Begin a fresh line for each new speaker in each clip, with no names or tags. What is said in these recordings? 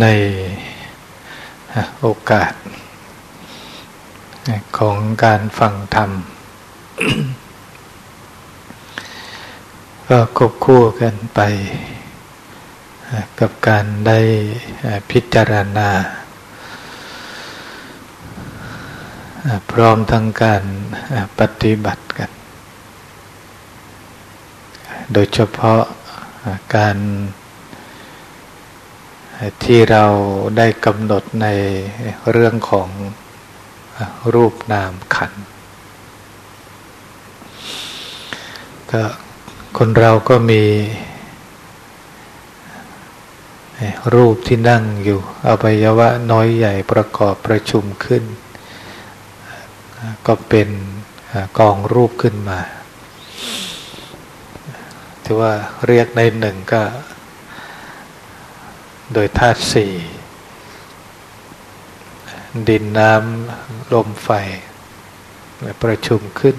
ในโอกาส ของการฟังธรรม ก็ควบคู่กันไป กับการได้พิจารณา พร้อมทั้งการปฏิบัติกัน โดยเฉพาะการ ที่เราได้กำหนดในเรื่องของรูปนามขันก็คนเราก็มีรูปที่นั่งอยู่อวัยวะน้อยใหญ่ประกอบประชุมขึ้น ก็เป็นกองรูปขึ้นมาถือว่าเรียกในหนึ่งก็ โดยธาตุสี่ดินน้ำลมไฟประชุมขึ้น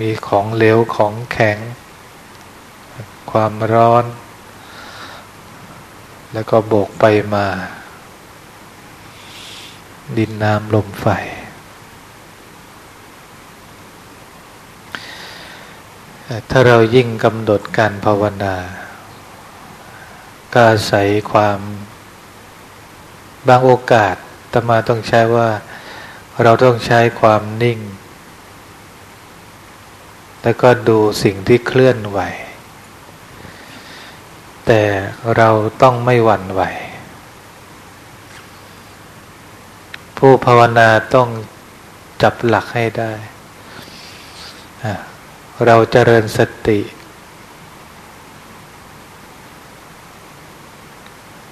มีของเหลวของแข็ง ความร้อน แล้วก็โบกไปมา ดินน้ำลมไฟ ถ้าเรายิ่งกำหนดการภาวนา ก็อาศัยความบางโอกาสตมาต้องใช้ว่า เราต้องใช้ความนิ่ง แล้วก็ดูสิ่งที่เคลื่อนไหว แต่เราต้องไม่หวั่นไหว ผู้ภาวนาต้องจับหลักให้ได้ เราเจริญสติ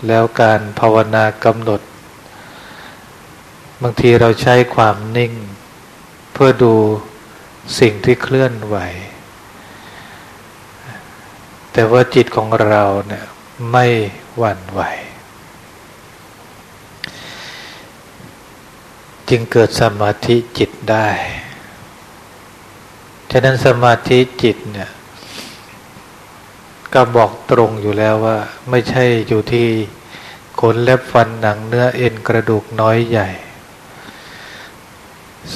แล้วการภาวนากำหนด บางทีเราใช้ความนิ่ง เพื่อดูสิ่งที่เคลื่อนไหว แต่ว่าจิตของเราเนี่ยไม่หวั่นไหว จึงเกิดสมาธิจิตได้ ฉะนั้นสมาธิจิตเนี่ย ก็บอกตรงอยู่แล้วว่า ไม่ใช่อยู่ที่ขนเล็บฟันหนังเนื้อเอ็นกระดูกน้อยใหญ่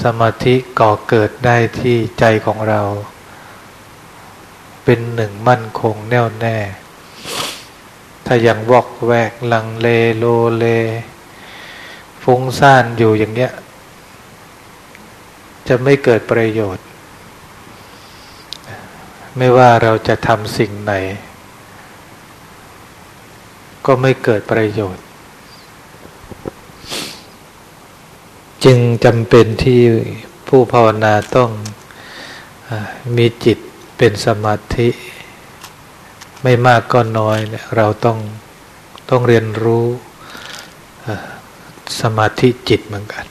สมาธิก่อเกิดได้ที่ใจของเรา เป็นหนึ่งมั่นคงแน่วแน่ ถ้ายังวอกแวกลังเลโลเล ฟุ้งซ่านอยู่อย่างเนี้ย จะไม่เกิดประโยชน์ ไม่ว่าเราจะทำสิ่งไหน ก็ไม่เกิดประโยชน์ จึงจำเป็นที่ผู้ภาวนาต้องอมีจิตเป็นสมาธิ ไม่มากก็น้อยเนี่ยเราต้องต้องเรียนรู้สมาธิจิตเหมือนกัน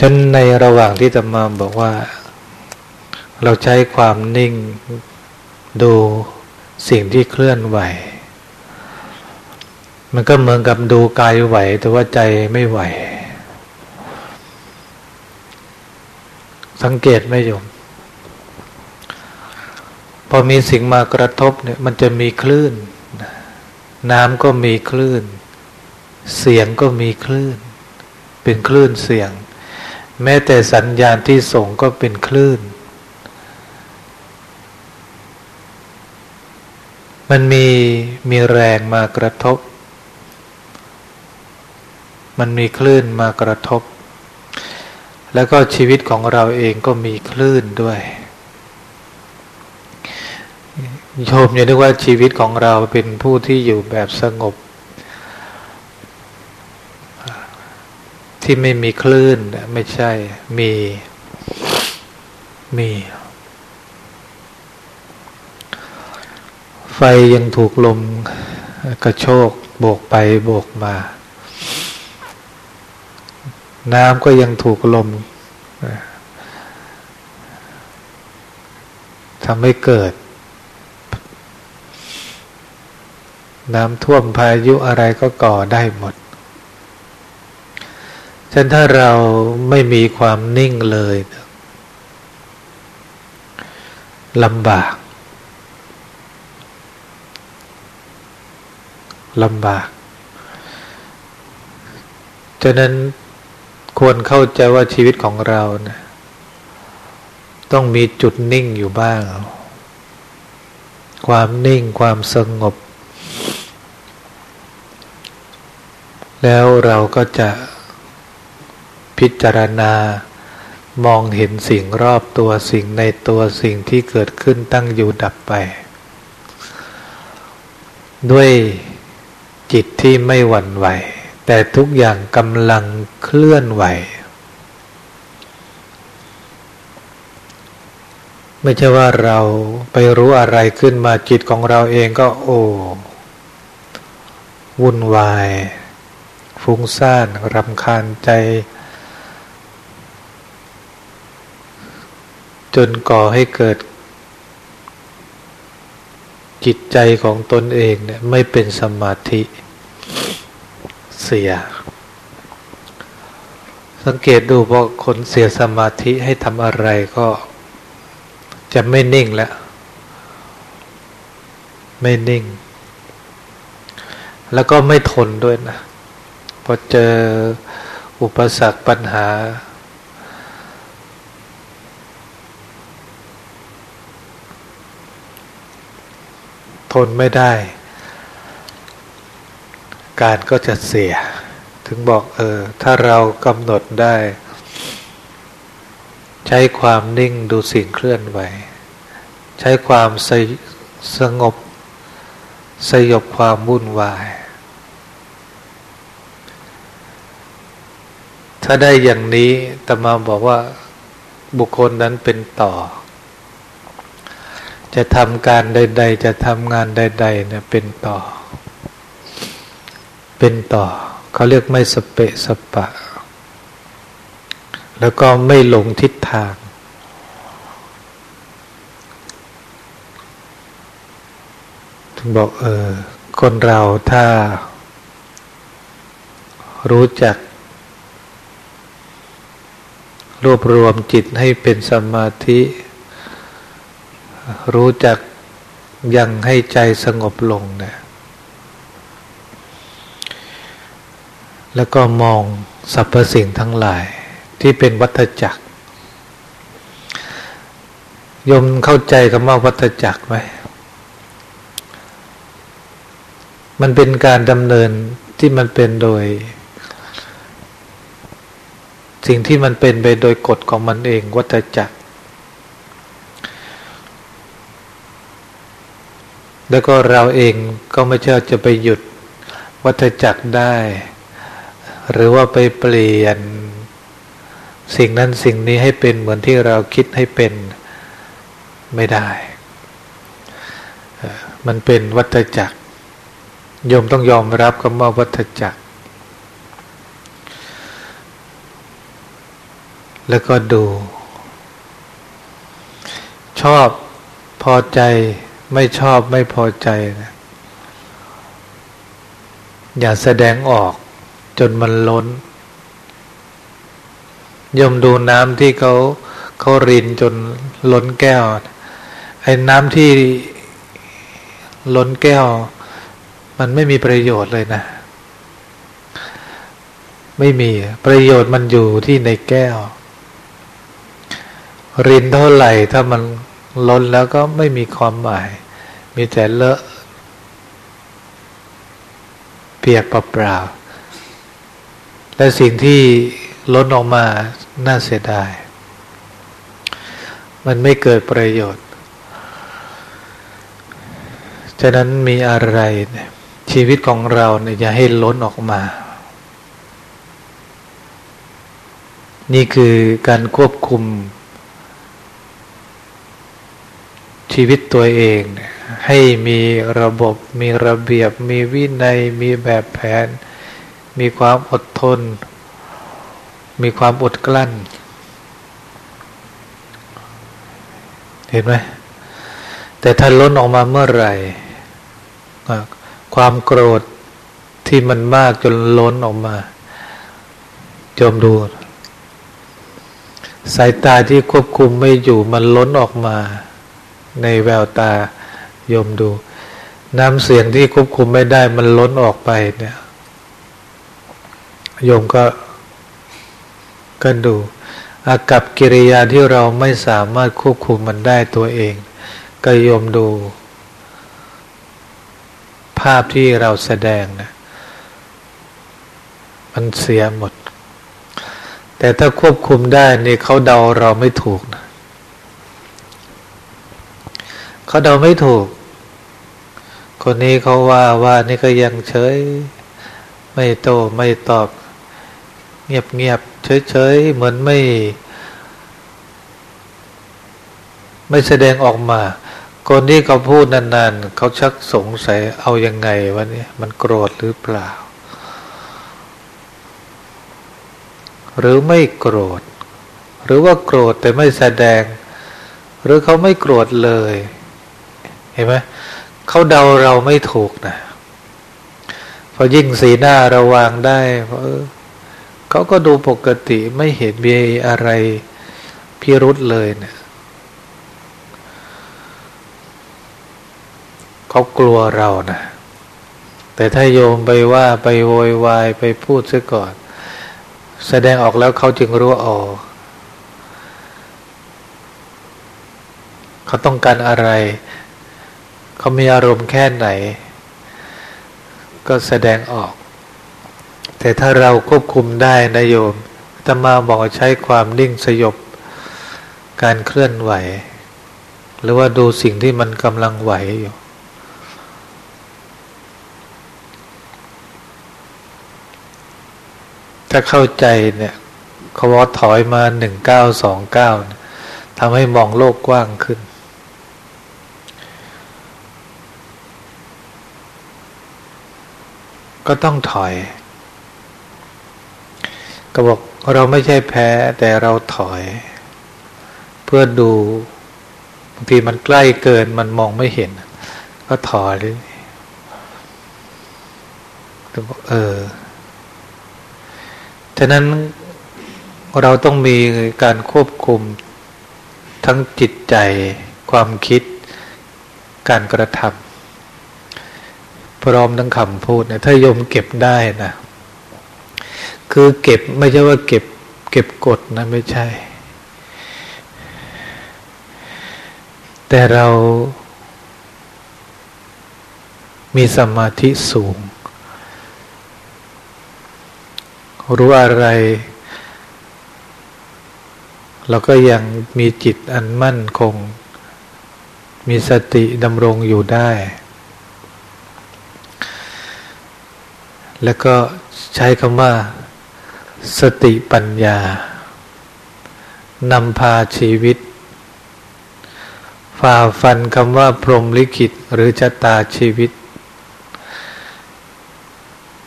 ฉันในระหว่างที่ตมาบอกว่า เราใช้ความนิ่งดูสิ่งที่เคลื่อนไหว มันก็เหมือนกับดูกายไหว แต่ว่าใจไม่ไหว สังเกตไหมโยม พอมีสิ่งมากระทบเนี่ย มันจะมีคลื่น น้ำก็มีคลื่น เสียงก็มีคลื่น เป็นคลื่นเสียง แม้แต่สัญญาณที่ส่งก็เป็นคลื่น มันมีมีแรงมากระทบ มันมีคลื่นมากระทบ แล้วก็ชีวิตของเราเองก็มีคลื่นด้วย โยมอย่านึกว่าชีวิตของเราเป็นผู้ที่อยู่แบบสงบ ที่ไม่มีคลื่นไม่ใช่มีมี ไฟยังถูกลมกระโชกโบกไปโบกมา น้ำก็ยังถูกลมทำให้เกิด น้ำท่วมพายุอะไรก็ก่อได้หมดฉะนั้นถ้าเราไม่มีความนิ่งเลยลำบากลำบากฉะนั้น ควรเข้าใจว่าชีวิตของเรานะต้องมีจุดนิ่งอยู่บ้าง ความนิ่งความสงบ แล้วเราก็จะพิจารณามองเห็นสิ่งรอบตัวสิ่งในตัวสิ่งที่เกิดขึ้นตั้งอยู่ดับไป ด้วยจิตที่ไม่หวั่นไหว แต่ทุกอย่างกำลังเคลื่อนไหว ไม่ใช่ว่าเราไปรู้อะไรขึ้นมาจิตของเราเองก็โอ้วุ่นวาย ฟุ้งซ่านรำคาญใจ จนก่อให้เกิด จิตใจของตนเองเนี่ยไม่เป็นสมาธิ เสีย สังเกตดูพอคนเสียสมาธิให้ทำอะไรก็จะไม่นิ่งแล้ว ไม่นิ่ง แล้วก็ไม่ทนด้วยนะ พอเจออุปสรรคปัญหา ทนไม่ได้ การก็จะเสีย ถึงบอกเออ ถ้าเรากำหนดได้ ใช้ความนิ่งดูสิ่งเคลื่อนไหว ใช้ความสสงบ สยบความวุ่นวาย ถ้าได้อย่างนี้ตมาบอกว่าบุคคลนั้นเป็นต่อ จะทำการใด ๆ จะทำงานใด ๆ เนี่ยเป็นต่อ เป็นต่อ เขาเรียกไม่สเปะสปะ แล้วก็ไม่หลงทิศทาง ถึงบอกเออ คนเราถ้า รู้จัก รวบรวมจิตให้เป็นสมาธิ รู้จักยังให้ใจสงบลงเนะ แล้วก็มองสรรพสิ่งทั้งหลายที่เป็นวัฏจักรยมเข้าใจคำว่าวัฏจักรไหมมันเป็นการดำเนินที่มันเป็นโดย สิ่งที่มันเป็นไปโดยกฎของมันเองวัฏจักร แล้วก็เราเองก็ไม่ใช่จะไปหยุดวัฏจักรได้ หรือว่าไปเปลี่ยน สิ่งนั้นสิ่งนี้ให้เป็นเหมือนที่เราคิดให้เป็นไม่ได้ มันเป็นวัฏจักรโยมต้องยอมรับคำว่าวัฏจักร แล้วก็ดู ชอบพอใจไม่ชอบไม่พอใจนะอย่าแสดงออก จนมันล้นยมดูน้ำที่เขาเขารินจนล้นแก้ว ไอ้น้ำที่ล้นแก้ว มันไม่มีประโยชน์เลยนะ ไม่มีประโยชน์มันอยู่ที่ในแก้ว รินเท่าไหร่ถ้ามันล้นแล้วก็ไม่มีความหมาย มีแต่เลอะเปียกเปล่าๆ และสิ่งที่ล้นออกมาน่าเสียดาย มันไม่เกิดประโยชน์ ฉะนั้นมีอะไร ชีวิตของเราเนี่ยอย่าให้ล้นออกมา นี่คือการควบคุม ชีวิตตัวเองให้มีระบบมีระเบียบ มีวินัย มีแบบแผน มีความอดทน มีความอดกลั้น เห็นไหมแต่ถ้าล้นออกมาเมื่อไหร่ ความโกรธที่มันมากจนล้นออกมาจมดู สายตาที่ควบคุมไม่อยู่มันล้นออกมา ในแววตายมดู น้ำเสียงที่ควบคุมไม่ได้มันล้นออกไปเนี่ย โยมก็ก็ดู อากับกิริยาที่เราไม่สามารถควบคุมมันได้ตัวเอง ก็โยมดู ภาพที่เราแสดงนะมันเสียหมด แต่ถ้าควบคุมได้นี่เขาเดาเราไม่ถูกนะเขาเดาไม่ถูก คนนี้เขาว่าว่านี่ก็ยังเฉย ไม่โตไม่ตอบ เงียบเงียบเฉยเฉยเหมือนไม่ ไม่แสดงออกมา คนที่เขาพูดนานๆเขาชักสงสัยเอายังไงวะเนี่ยมันโกรธหรือเปล่า หรือไม่โกรธ หรือว่าโกรธแต่ไม่แสดง หรือเขาไม่โกรธเลย เห็นไหมเขาเดาเราไม่ถูกนะพอยิ่งสีหน้าระวางได้เพราะ เขาก็ดูปกติไม่เห็นมีอะไรพิรุษเลยเนะี่ยเขากลัวเรานะแต่ถ้าโยมไปว่าไปโวยวายไปพูดซะก่อน แสดงออกแล้วเขาจึงรู้อ๋อเขาต้องการอะไร เขามีอารมณ์แค่ไหน ก็แสดงออก แต่ถ้าเราควบคุมได้นะโยมตมาบอกใช้ความนิ่งสยบการเคลื่อนไหว หรือว่าดูสิ่งที่มันกำลังไหวอยู่ถ้าเข้าใจเนี่ยเขาว่าถอยมาหนึ่งเก้าสองเก้าทำให้มองโลกกว้างขึ้น ก็ต้องถอย ก็บอกเราไม่ใช่แพ้แต่เราถอย เพื่อดูบางทีมันใกล้เกินมันมองไม่เห็น ก็ถอยเลยบอกเออฉะนั้นเราต้องมีการควบคุมทั้งจิตใจความคิดการกระทำพร้อมทั้งคำพูดเนี่ยถ้าโยมเก็บได้นะ คือเก็บไม่ใช่ว่าเก็บเก็บกดนะไม่ใช่ แต่เรามีสมาธิสูง รู้อะไร เราก็ยังมีจิตอันมั่นคง มีสติดำรงอยู่ได้ แล้วก็ใช้คำว่า สติปัญญานำพาชีวิต ฝ่าฟันคำว่าพรหมลิขิตหรือชะตาชีวิต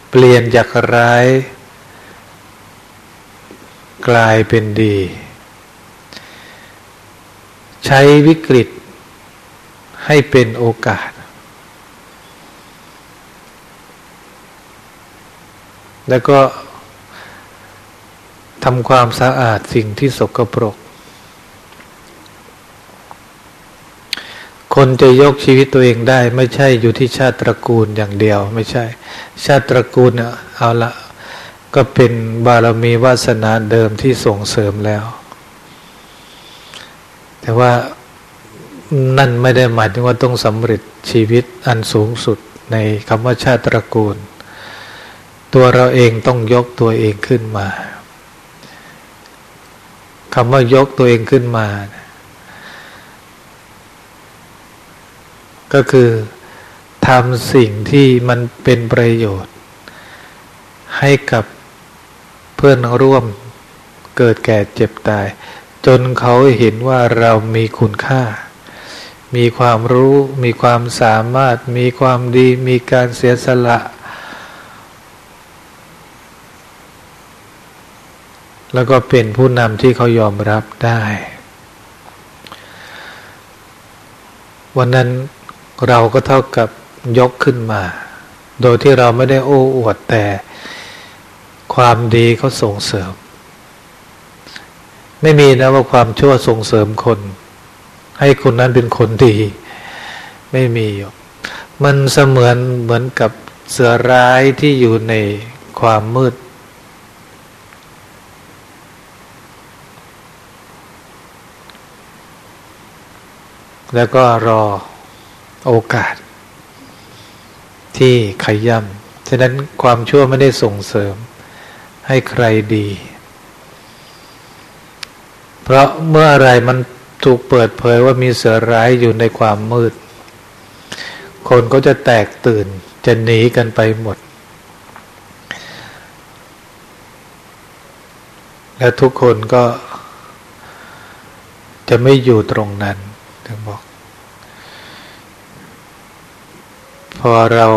เปลี่ยนจากร้าย กลายเป็นดี ใช้วิกฤต ให้เป็นโอกาส แล้วก็ ทำความสะอาดสิ่งที่สกปรก คนจะยกชีวิตตัวเองได้ ไม่ใช่อยู่ที่ชาติตระกูลอย่างเดียว ไม่ใช่ ชาติตระกูลเนี่ยเอาละก็เป็นบารมีวาสนาเดิมที่ส่งเสริมแล้ว แต่ว่านั่นไม่ได้หมายถึงว่าต้องสำเร็จชีวิตอันสูงสุดในคำว่าชาติตระกูล ตัวเราเองต้องยกตัวเองขึ้นมา คำว่ายกตัวเองขึ้นมา ก็คือทำสิ่งที่มันเป็นประโยชน์ ให้กับเพื่อนร่วมเกิดแก่เจ็บตาย จนเขาเห็นว่าเรามีคุณค่า มีความรู้ มีความสามารถ มีความดี มีการเสียสละ แล้วก็เป็นผู้นำที่เขายอมรับได้ วันนั้นเราก็เท่ากับยกขึ้นมา โดยที่เราไม่ได้โอ้อวดแต่ความดีเขาส่งเสริม ไม่มีนะว่าความชั่วส่งเสริมคน ให้คนนั้นเป็นคนดี ไม่มีมันเสมือนเหมือนกับเสือร้ายที่อยู่ในความมืด แล้วก็รอโอกาส ที่ขย่ำฉะนั้นความชั่วไม่ได้ส่งเสริม ให้ใครดี เพราะเมื่ออะไรมันถูกเปิดเผยว่ามีเสือร้ายอยู่ในความมืด คนก็จะแตกตื่นจะหนีกันไปหมด และทุกคนก็จะไม่อยู่ตรงนั้น ถึงบอก พอเรา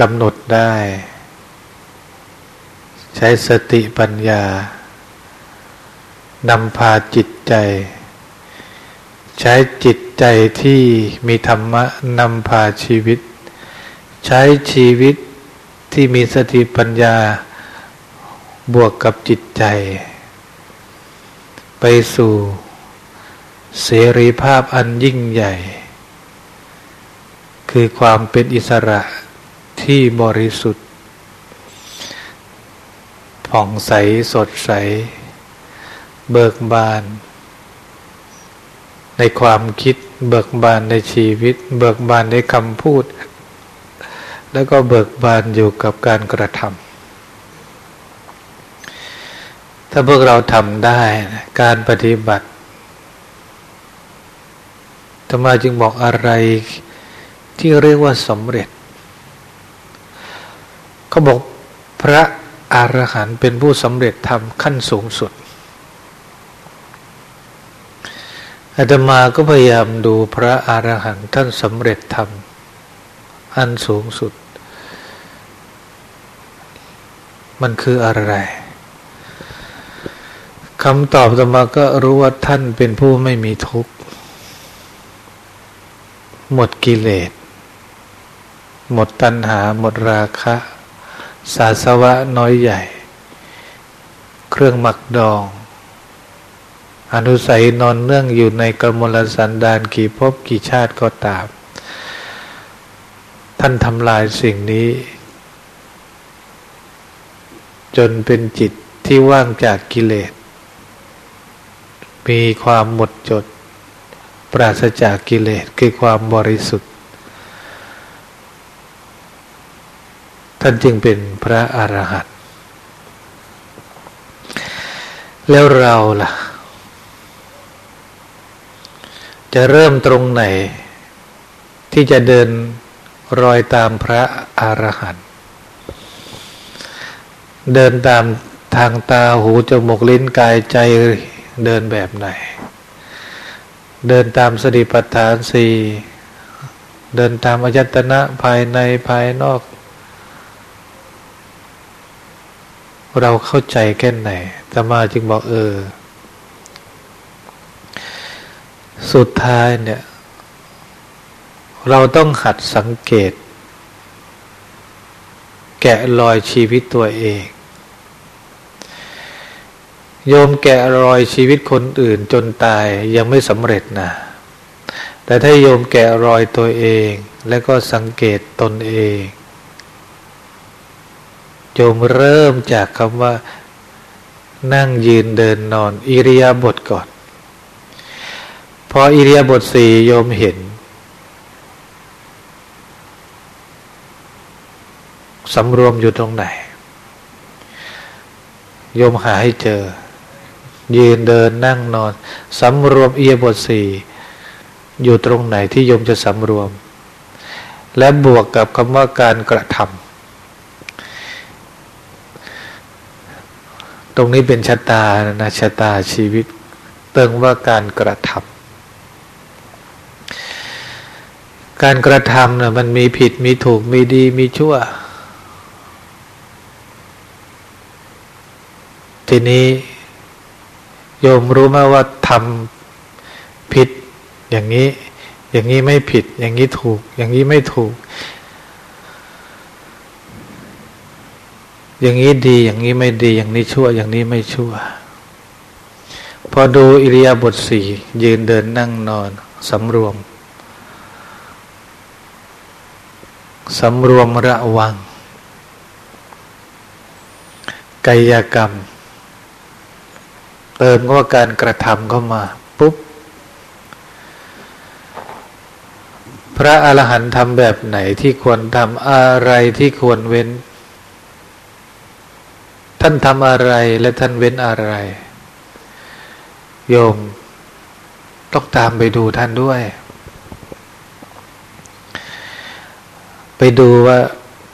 กำหนดได้ ใช้สติปัญญานำพาจิตใจ ใช้จิตใจที่มีธรรมะนำพาชีวิต ใช้ชีวิตที่มีสติปัญญาบวกกับจิตใจ ไปสู่ เสรีภาพอันยิ่งใหญ่ คือความเป็นอิสระที่บริสุทธิ์ ผ่องใสสดใส เบิกบาน ในความคิดเบิกบานในชีวิต เบิกบานในคำพูด แล้วก็เบิกบานอยู่กับการกระทำถ้าพวกเราทำได้ การปฏิบัติ ธรรมาจึงบอกอะไรที่เรียกว่าสำเร็จ เขาบอกพระอรหันต์เป็นผู้สำเร็จธรรมขั้นสูงสุดอาตมาก็พยายามดูพระอรหันต์ท่านสำเร็จธรรมอันสูงสุด มันคืออะไรคำตอบตมาก็รู้ว่าท่านเป็นผู้ไม่มีทุกข์ หมดกิเลส หมดตัณหา หมดราคะ สาสวะน้อยใหญ่ เครื่องหมักดอง อนุสัยนอนเนื่องอยู่ในกมลสันดานกี่ภพกี่ชาติก็ตาม ท่านทำลายสิ่งนี้ จนเป็นจิตที่ว่างจากกิเลส มีความหมดจด ปราศจากกิเลสคือความบริสุทธิ์ ท่านจึงเป็นพระอรหันต์แล้วเราล่ะ จะเริ่มตรงไหน ที่จะเดินรอยตามพระอรหันต์เดินตามทางตาหูจมูกลิ้นกายใจเดินแบบไหน เดินตามสติปัฏฐานสี่เดินตามอายตนะภายในภายนอก เราเข้าใจแค่ไหนธรรมาจึงบอกเออ สุดท้ายเนี่ย เราต้องหัดสังเกต แกะรอยชีวิตตัวเอง โยมแกะรอยชีวิตคนอื่นจนตายยังไม่สำเร็จนะแต่ถ้าโยมแกะรอยตัวเอง แล้วก็สังเกตตนเอง โยมเริ่มจากคำว่า นั่งยืนเดินนอนอิริยาบถก่อน พออิริยาบถสี่โยมเห็น สำรวมอยู่ตรงไหน โยมหาให้เจอ ยืนเดินนั่งนอนสำรวมเอียบทสี่อยู่ตรงไหนที่โยมจะสำรวม และบวกกับคำว่าการกระทำตรงนี้เป็นชะตานะชะตาชีวิต เติงว่าการกระทำการกระทำนะมันมีผิดมีถูกมีดีมีชั่ว ทีนี้ โยมรู้ไหมว่าทำผิด อย่างนี้ อย่างนี้ไม่ผิด อย่างนี้ถูก อย่างนี้ไม่ถูก อย่างนี้ดี อย่างนี้ไม่ดี อย่างนี้ชั่ว อย่างนี้ไม่ชั่ว พอดูอิริยาบถสี่ยืนเดินนั่งนอนสำรวมสำรวมระวัง กายกรรม เติมว่าการกระทำเข้ามาปุ๊บ พระอรหันต์ทำแบบไหนที่ควรทำอะไรที่ควรเว้น ท่านทำอะไรและท่านเว้นอะไร โยมต้องตามไปดูท่านด้วย ไปดูว่า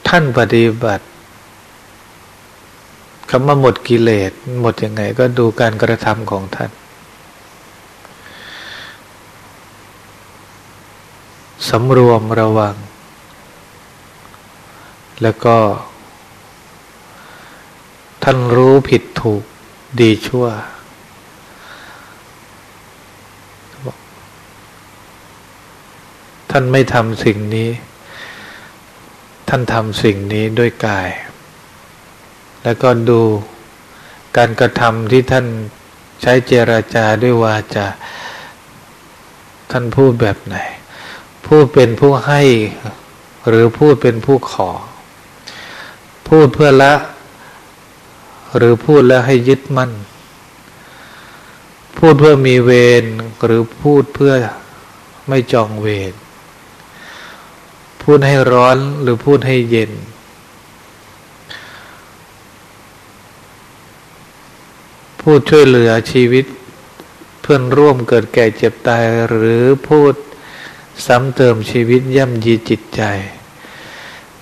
ท่านปฏิบัติ คำว่าหมดกิเลสหมดยังไง ก็ดูการกระทำของท่าน สำรวมระวัง แล้วก็ ท่านรู้ผิดถูกดีชั่ว ท่านไม่ทำสิ่งนี้ ท่านทำสิ่งนี้ด้วยกาย แล้วก็ดูการกระทำที่ท่านใช้เจรจาด้วยวาจาท่านพูดแบบไหน พูดเป็นผู้ให้หรือพูดเป็นผู้ขอ พูดเพื่อละ หรือพูดแล้วให้ยึดมั่น พูดเพื่อมีเวรหรือพูดเพื่อไม่จองเวรพูดให้ร้อนหรือพูดให้เย็น พูดช่วยเหลือชีวิต เพื่อนร่วมเกิดแก่เจ็บตายหรือพูดซ้ำเติมชีวิตย่ำยีจิตใจ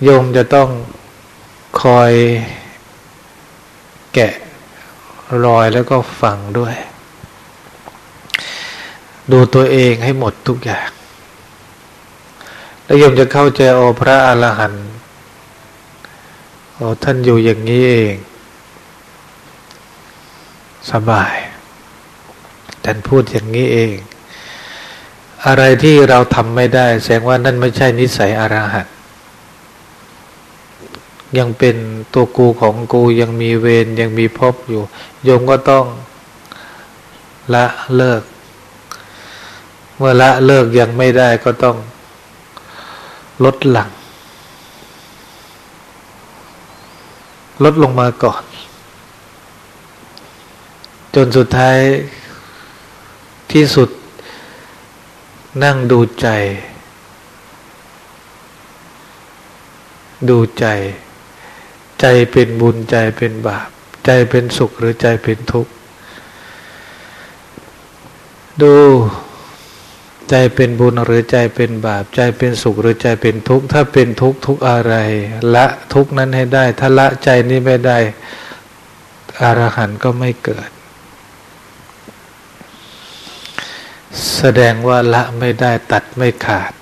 โยมจะต้องคอยแกะรอยแล้วก็ฟังด้วย ดูตัวเองให้หมดทุกอย่าง แล้วโยมจะเข้าใจโอพระอรหันต์โอท่านอยู่อย่างนี้เอง สบายท่านพูดอย่างนี้เอง อะไรที่เราทำไม่ได้ แสดงว่านั่นไม่ใช่นิสัยอรหัตยังเป็นตัวกูของกูยังมีเวรยังมีภพอยู่ โยมก็ต้องละเลิก เมื่อละเลิกยังไม่ได้ก็ต้องลดหลัง ลดลงมาก่อน จนสุดท้ายที่สุดนั่งดูใจ ดูใจ ใจเป็นบุญใจเป็นบาป ใจเป็นสุขหรือใจเป็นทุกข์ ดูใจเป็นบุญหรือใจเป็นบาป ใจเป็นสุขหรือใจเป็นทุกข์ถ้าเป็นทุกข์ทุกอะไร ละทุกนั้นให้ได้ ถ้าละใจนี้ไม่ได้อรหันต์ก็ไม่เกิด แสดงว่าละไม่ได้ตัดไม่ขาด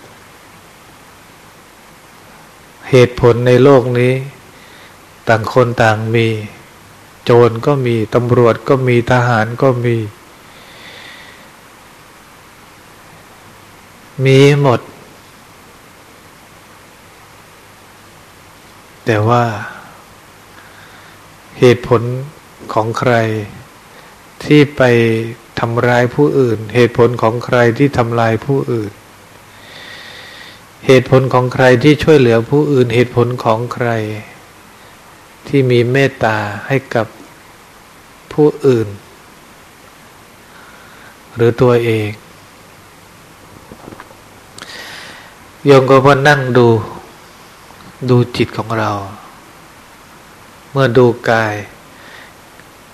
เหตุผลในโลกนี้ ต่างคนต่างมี โจรก็มี ตำรวจก็มีทหารก็มี มีหมด แต่ว่าเหตุผลของใครที่ไป ทำร้ายผู้อื่น เหตุผลของใครที่ทำลายผู้อื่น เหตุผลของใครที่ช่วยเหลือผู้อื่น เหตุผลของใคร ที่มีเมตตาให้กับผู้อื่น หรือตัวเองโยมก็มานั่งดู ดูจิตของเรา เมื่อดูกาย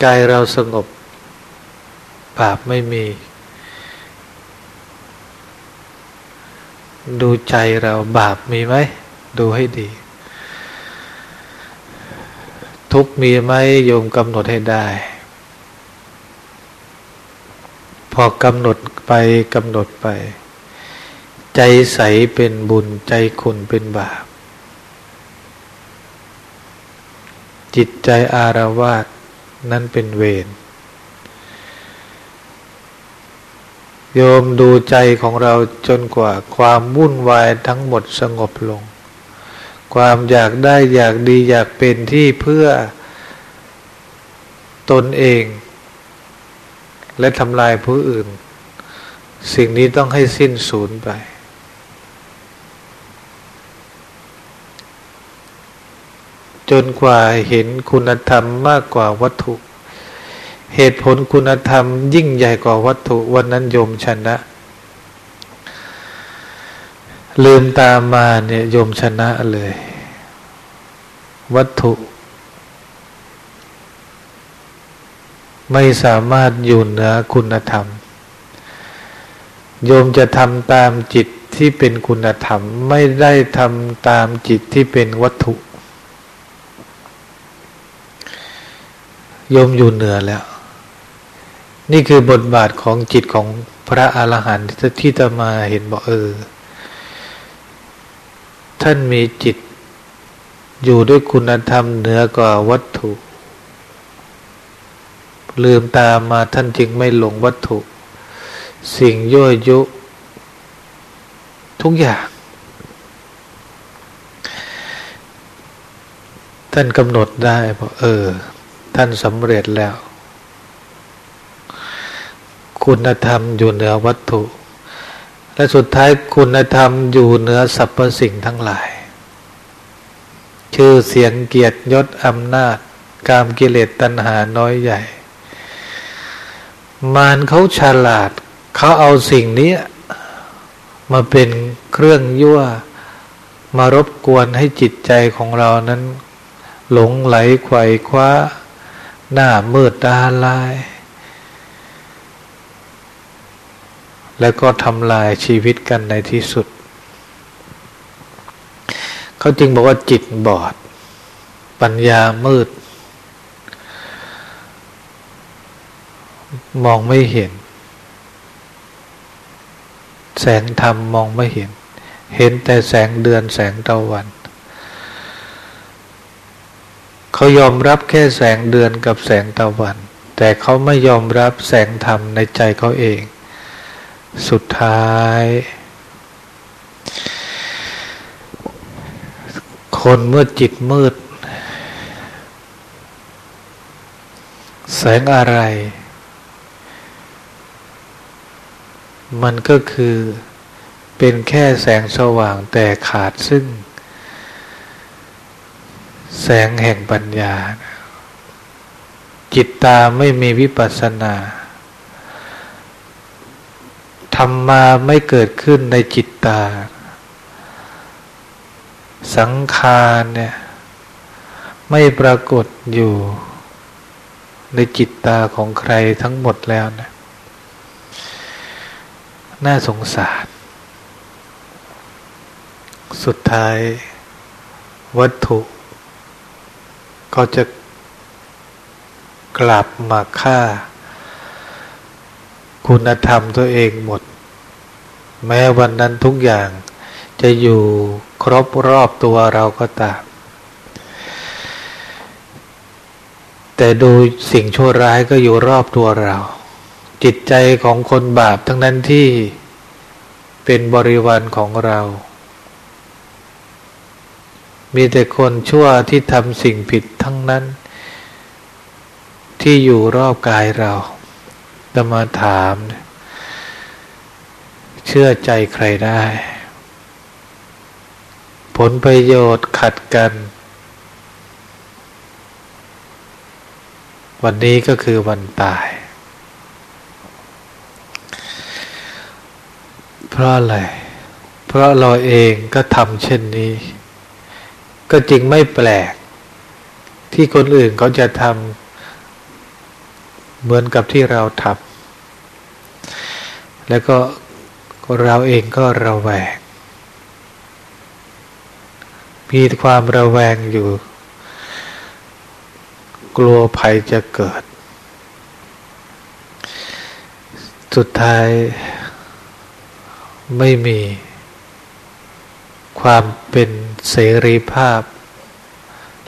กายเราสงบ บาปไม่มี ดูใจเราบาปมีไหม ดูให้ดี ทุกมีไหมโยมกำหนดให้ได้ พอกำหนดไปกำหนดไป ใจใสเป็นบุญใจขุนเป็นบาป จิตใจอารวาสนั้นเป็นเวร โยมดูใจของเราจนกว่าความวุ่นวายทั้งหมดสงบลง ความอยากได้อยากดีอยากเป็นที่เพื่อตนเอง และทำลายผู้อื่น สิ่งนี้ต้องให้สิ้นสูญไปจนกว่าเห็นคุณธรรมมากกว่าวัตถุ เหตุผลคุณธรรม ยิ่งใหญ่กว่าวัตถุวันนั้นโยมชนะ ลืมตามมาเนี่ยโยมชนะเลย วัตถุ ไม่สามารถอยู่เหนือคุณธรรม โยมจะทำตามจิตที่เป็นคุณธรรม ไม่ได้ทำตามจิตที่เป็นวัตถุโยมอยู่เหนือแล้ว นี่คือบทบาทของจิตของพระอรหันต์ที่จะมาเห็นบอกเออ ท่านมีจิตอยู่ด้วยคุณธรรมเหนือกว่าวัตถุ ลืมตามาท่านจึงไม่หลงวัตถุ สิ่งยั่วยุ ทุกอย่าง ท่านกำหนดได้บอกเออ ท่านสำเร็จแล้ว คุณธรรมอยู่เหนือวัตถุ และสุดท้ายคุณธรรมอยู่เหนือสรรพสิ่งทั้งหลาย ชื่อเสียงเกียรติยศอำนาจ กามกิเลสตัณหาน้อยใหญ่ มารเขาฉลาด เขาเอาสิ่งนี้มาเป็นเครื่องยั่วมารบกวนให้จิตใจของเรานั้น หลงไหลไขว่คว้า หน้ามืดตาลาย แล้วก็ทำลายชีวิตกันในที่สุด เขาจึงบอกว่าจิตบอด ปัญญามืด มองไม่เห็น แสงธรรมมองไม่เห็น เห็นแต่แสงเดือนแสงตะวัน เขายอมรับแค่แสงเดือนกับแสงตะวัน แต่เขาไม่ยอมรับแสงธรรมในใจเขาเอง สุดท้าย คนเมื่อจิตมืด แสงอะไร มันก็คือเป็นแค่แสงสว่างแต่ขาดซึ่ง แสงแห่งปัญญา จิตตาไม่มีวิปัสสนา ธรรมาไม่เกิดขึ้นในจิตตา สังขารเนี่ยไม่ปรากฏอยู่ในจิตตาของใครทั้งหมดแล้วนะน่าสงสาร สุดท้าย วัตถุ ก็จะกลับมาฆ่า คุณธรรมตัวเองหมด แม้วันนั้นทุกอย่างจะอยู่ครบรอบตัวเราก็ตาม แต่ดูสิ่งชั่วร้ายก็อยู่รอบตัวเรา จิตใจของคนบาปทั้งนั้นที่เป็นบริวารของเรา มีแต่คนชั่วที่ทำสิ่งผิดทั้งนั้น ที่อยู่รอบกายเรา จะมาถาม เชื่อใจใครได้ ผลประโยชน์ขัดกัน วันนี้ก็คือวันตาย เพราะอะไร เพราะเราเองก็ทำเช่นนี้ ก็จริงไม่แปลก ที่คนอื่นเขาจะทำเหมือนกับที่เราทำ แล้วก็เราเองก็ระแวง มีความระแวงอยู่ กลัวภัยจะเกิด สุดท้ายไม่มี ความเป็นเสรีภาพ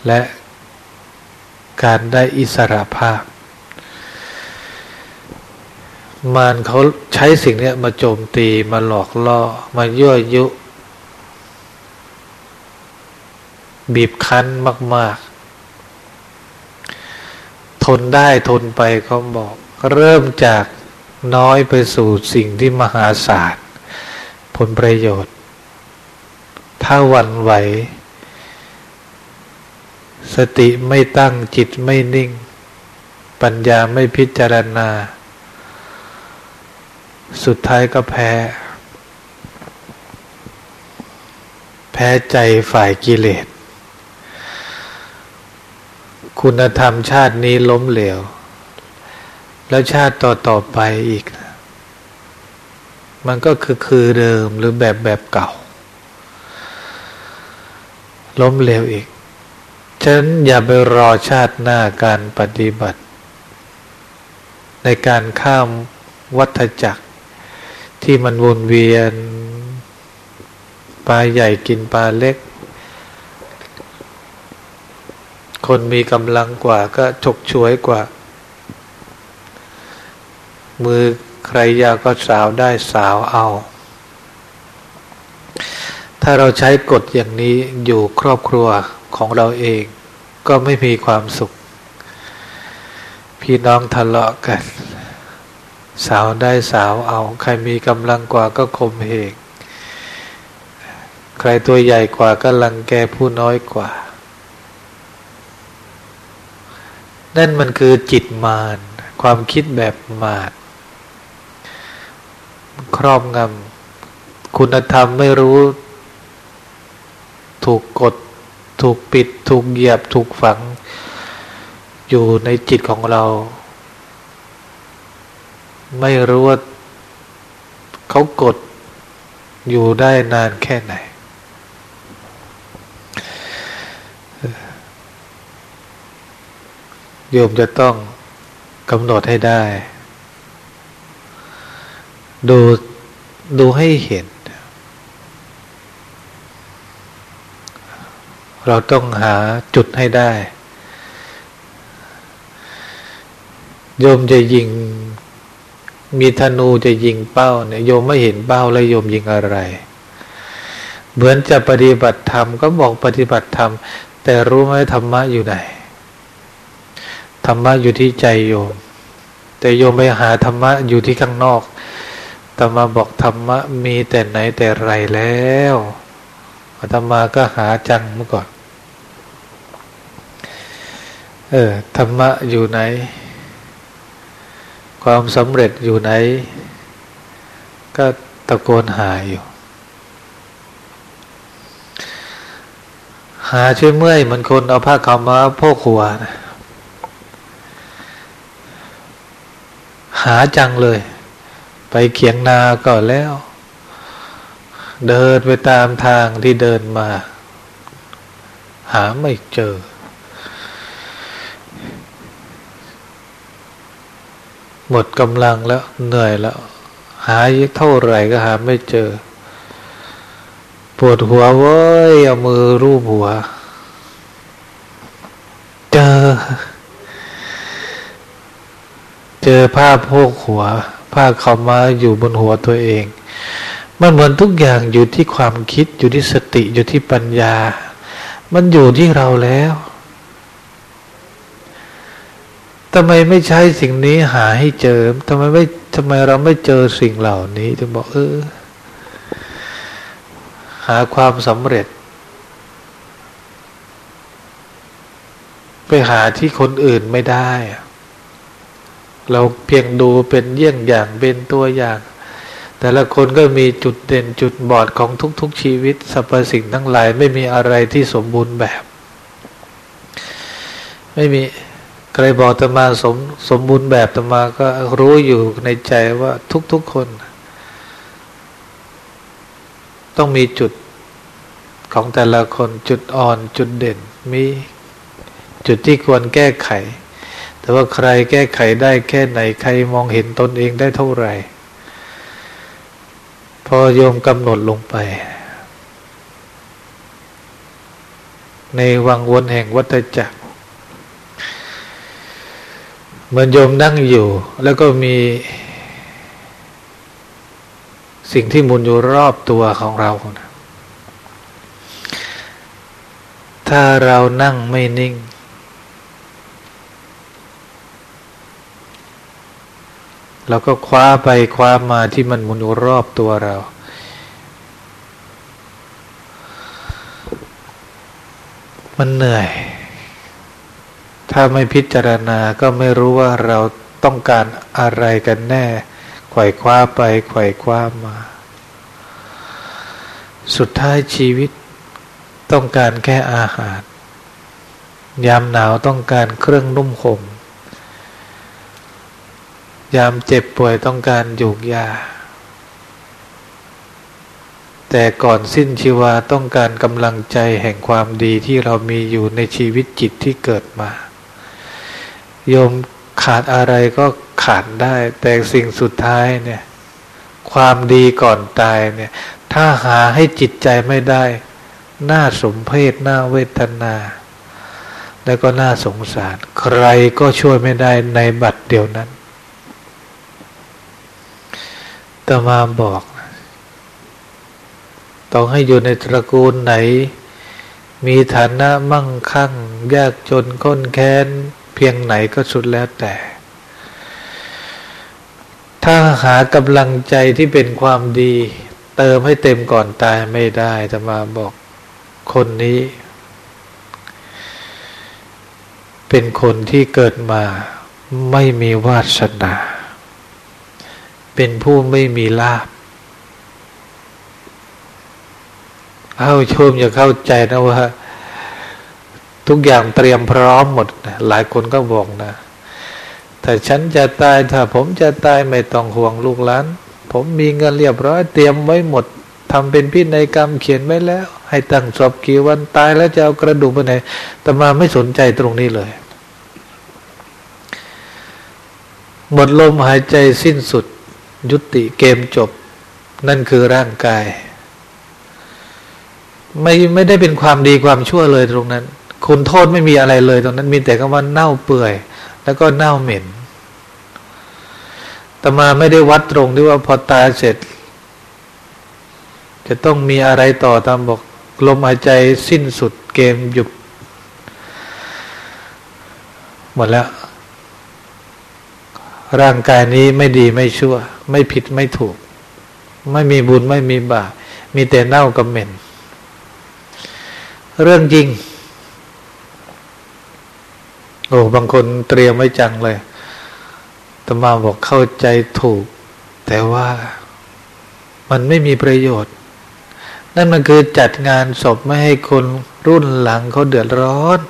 และการได้อิสระภาพ มารเขาใช้สิ่งนี้มาโจมตีมาหลอกล่อ มายั่วยุ บีบคั้นมาก ๆ ทนได้ทนไปเขาบอก เริ่มจากน้อยไปสู่สิ่งที่มหาศาลผลประโยชน์ ถ้าวันไหว สติไม่ตั้งจิตไม่นิ่ง ปัญญาไม่พิจารณา สุดท้ายก็แพ้ แพ้ใจฝ่ายกิเลส คุณธรรมชาตินี้ล้มเหลว แล้วชาติต่อต่อไปอีก มันก็คือคือเดิมหรือแบบแบบเก่า ล้มเหลวอีกฉันอย่าไปรอชาติหน้าการปฏิบัติ ในการข้ามวัฏจักร ที่มันวนเวียนปลาใหญ่กินปลาเล็ก คนมีกำลังกว่าก็ฉกฉวยกว่า มือใครยาวก็สาวได้สาวเอา ถ้าเราใช้กฎอย่างนี้อยู่ครอบครัวของเราเอง ก็ไม่มีความสุข พี่น้องทะเลาะกัน สาวได้สาวเอา ใครมีกำลังกว่าก็คมเหงใครตัวใหญ่กว่าก็ลังแกผู้น้อยกว่า นั่นมันคือจิตมารความคิดแบบมารครอบงำคุณธรรมไม่รู้ ถูกกด ถูกปิด ถูกเหยียบ ถูกฝัง อยู่ในจิตของเรา ไม่รู้ว่าเขากดอยู่ได้นานแค่ไหน โยมจะต้องกำหนดให้ได้ ดูดูให้เห็น เราต้องหาจุดให้ได้ โยมจะยิง มีธนูจะยิงเป้าเนี่ยโยมไม่เห็นเป้าแล้วโยมยิงอะไร เหมือนจะปฏิบัติธรรมก็บอกปฏิบัติธรรม แต่รู้ไหมธรรมะอยู่ไหน ธรรมะอยู่ที่ใจโยม แต่โยมไปหาธรรมะอยู่ที่ข้างนอกธรรมะบอกธรรมะมีแต่ไหนแต่ไรแล้วอาตมาก็หาจังเมื่อก่อน เออธรรมะอยู่ไหน ความสำเร็จอยู่ไหน ก็ตะโกนหาอยู่ หาช่วยเมื่อยเหมันคนเอาผ้าขาวมาพกหัวนะหาจังเลย ไปเขียงนาก่อนแล้ว เดินไปตามทางที่เดินมา หาไม่เจอ หมดกำลังแล้วเหนื่อยแล้ว หาเท่าไหร่ก็หาไม่เจอ ปวดหัวเว้ยเอามือรูปหัว เจอ เจอผ้าโพกหัวผ้าเขามาอยู่บนหัวตัวเอง มันเหมือนทุกอย่างอยู่ที่ความคิดอยู่ที่สติอยู่ที่ปัญญา มันอยู่ที่เราแล้ว ทำไมไม่ใช้สิ่งนี้หาให้เจอทำไมไม่ทำไมเราไม่เจอสิ่งเหล่านี้ถึงบอกเออ หาความสำเร็จ ไปหาที่คนอื่นไม่ได้ เราเพียงดูเป็นเยี่ยงอย่างเป็นตัวอย่าง แต่ละคนก็มีจุดเด่นจุดบอดของทุก ๆ ชีวิตสรรพสิ่งทั้งหลาย ไม่มีอะไรที่สมบูรณ์แบบ ไม่มี ใครบอกตมาสมสมบูรณ์แบบตมาก็รู้อยู่ในใจว่าทุกๆคน ต้องมีจุดของแต่ละคนจุดอ่อนจุดเด่น มีจุดที่ควรแก้ไข แต่ว่าใครแก้ไขได้แค่ไหนใครมองเห็นตนเองได้เท่าไหร่ พอโยมกำหนดลงไป ในวังวนแห่งวัฏจักร เหมือนโยมนั่งอยู่ แล้วก็มี สิ่งที่มุนอยู่รอบตัวของเรา ถ้าเรานั่งไม่นิ่ง เราก็คว้าไปคว้ามาที่มันหมุนอยู่รอบตัวเรามันเหนื่อย ถ้าไม่พิจารณาก็ไม่รู้ว่าเราต้องการอะไรกันแน่ไขว่คว้าไปไขว่คว้ามา สุดท้ายชีวิตต้องการแค่อาหาร ยามหนาวต้องการเครื่องนุ่มห่มยามเจ็บป่วยต้องการหยูกยา แต่ก่อนสิ้นชีวาต้องการกำลังใจแห่งความดีที่เรามีอยู่ในชีวิตจิตที่เกิดมา โยมขาดอะไรก็ขาดได้ แต่สิ่งสุดท้ายเนี่ย ความดีก่อนตายเนี่ย ถ้าหาให้จิตใจไม่ได้น่าสมเพชน่าเวทนา แล้วก็น่าสงสาร ใครก็ช่วยไม่ได้ในบัดเดียวนั้นตมาบอก ต้องให้อยู่ในตระกูลไหน มีฐานะมั่งคั่ง ยากจนค้นแค้น พียงไหนก็สุดแล้วแต่ ถ้าหากำลังใจที่เป็นความดี เติมให้เต็มก่อนตายไม่ได้ตมาบอกคนนี้ เป็นคนที่เกิดมาไม่มีวาสนา เป็นผู้ไม่มีลาบเอาชมอย่าเข้าใจนะว่า ทุกอย่างเตรียมพร้อมหมดนะหลายคนก็บอกนะถ้าฉันจะตายถ้าผมจะตายไม่ต้องห่วงลูกหลานผมมีเงินเรียบร้อยเตรียมไว้หมดทำเป็นพินัยกรรมเขียนไว้แล้ว ให้ตั้งศพกี่วันตายแล้วจะเอากระดูกไปไหนแต่มาไม่สนใจตรงนี้เลย หมดลมหายใจสิ้นสุด ยุติเกมจบ นั่นคือร่างกาย ไม่ไม่ได้เป็นความดีความชั่วเลยตรงนั้น คุณโทษไม่มีอะไรเลย ตรงนั้นมีแต่คำว่าเน่าเปื่อย แล้วก็เน่าเหม็นแต่มาไม่ได้วัดตรงที่ว่าพอตายเสร็จ จะต้องมีอะไรต่อตามบอกลมหายใจสิ้นสุดเกมหยุดหมดแล้ว ร่างกายนี้ไม่ดีไม่ชั่ว ไม่ผิดไม่ถูก ไม่มีบุญไม่มีบาปมีแต่เน่ากับเหม็น เรื่องจริง โอ้บางคนเตรียมไว้จังเลยตมาบอกเข้าใจถูก แต่ว่ามันไม่มีประโยชน์ นั่นมันคือจัดงานศพไม่ให้คนรุ่นหลังเขาเดือดร้อน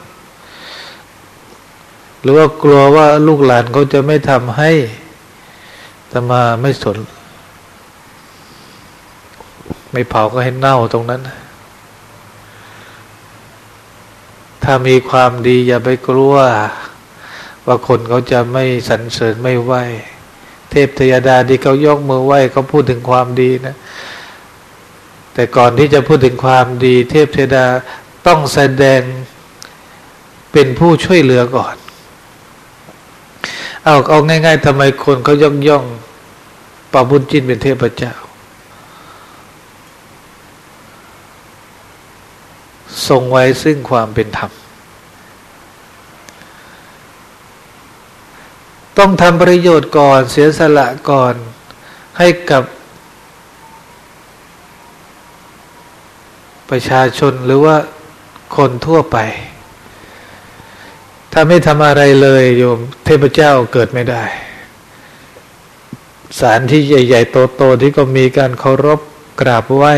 หรือว่ากลัวว่าลูกหลานเขาจะไม่ทำให้ตมาไม่สน ไม่เผาก็ให้เน่าตรงนั้น ถ้ามีความดีอย่าไปกลัว ว่าคนเขาจะไม่สรรเสริญไม่ไหวเทพทยดาที่เขายกมือไหวเขาพูดถึงความดีนะ แต่ก่อนที่จะพูดถึงความดี เทพเทดาต้องแสดงเป็นผู้ช่วยเหลือก่อน เอาเอาง่าย ๆทำไมคนเขาย่องย่องปาบุญจินเป็นเทพเจ้า ทรงไว้ซึ่งความเป็นธรรม ต้องทำประโยชน์ก่อนเสียสละก่อนให้กับประชาชนหรือว่าคนทั่วไป ถ้าไม่ทำอะไรเลยโยมเทพเจ้าเกิดไม่ได้ สารที่ใหญ่ ๆ โต ๆ ที่ก็มีการเคารพกราบไหว้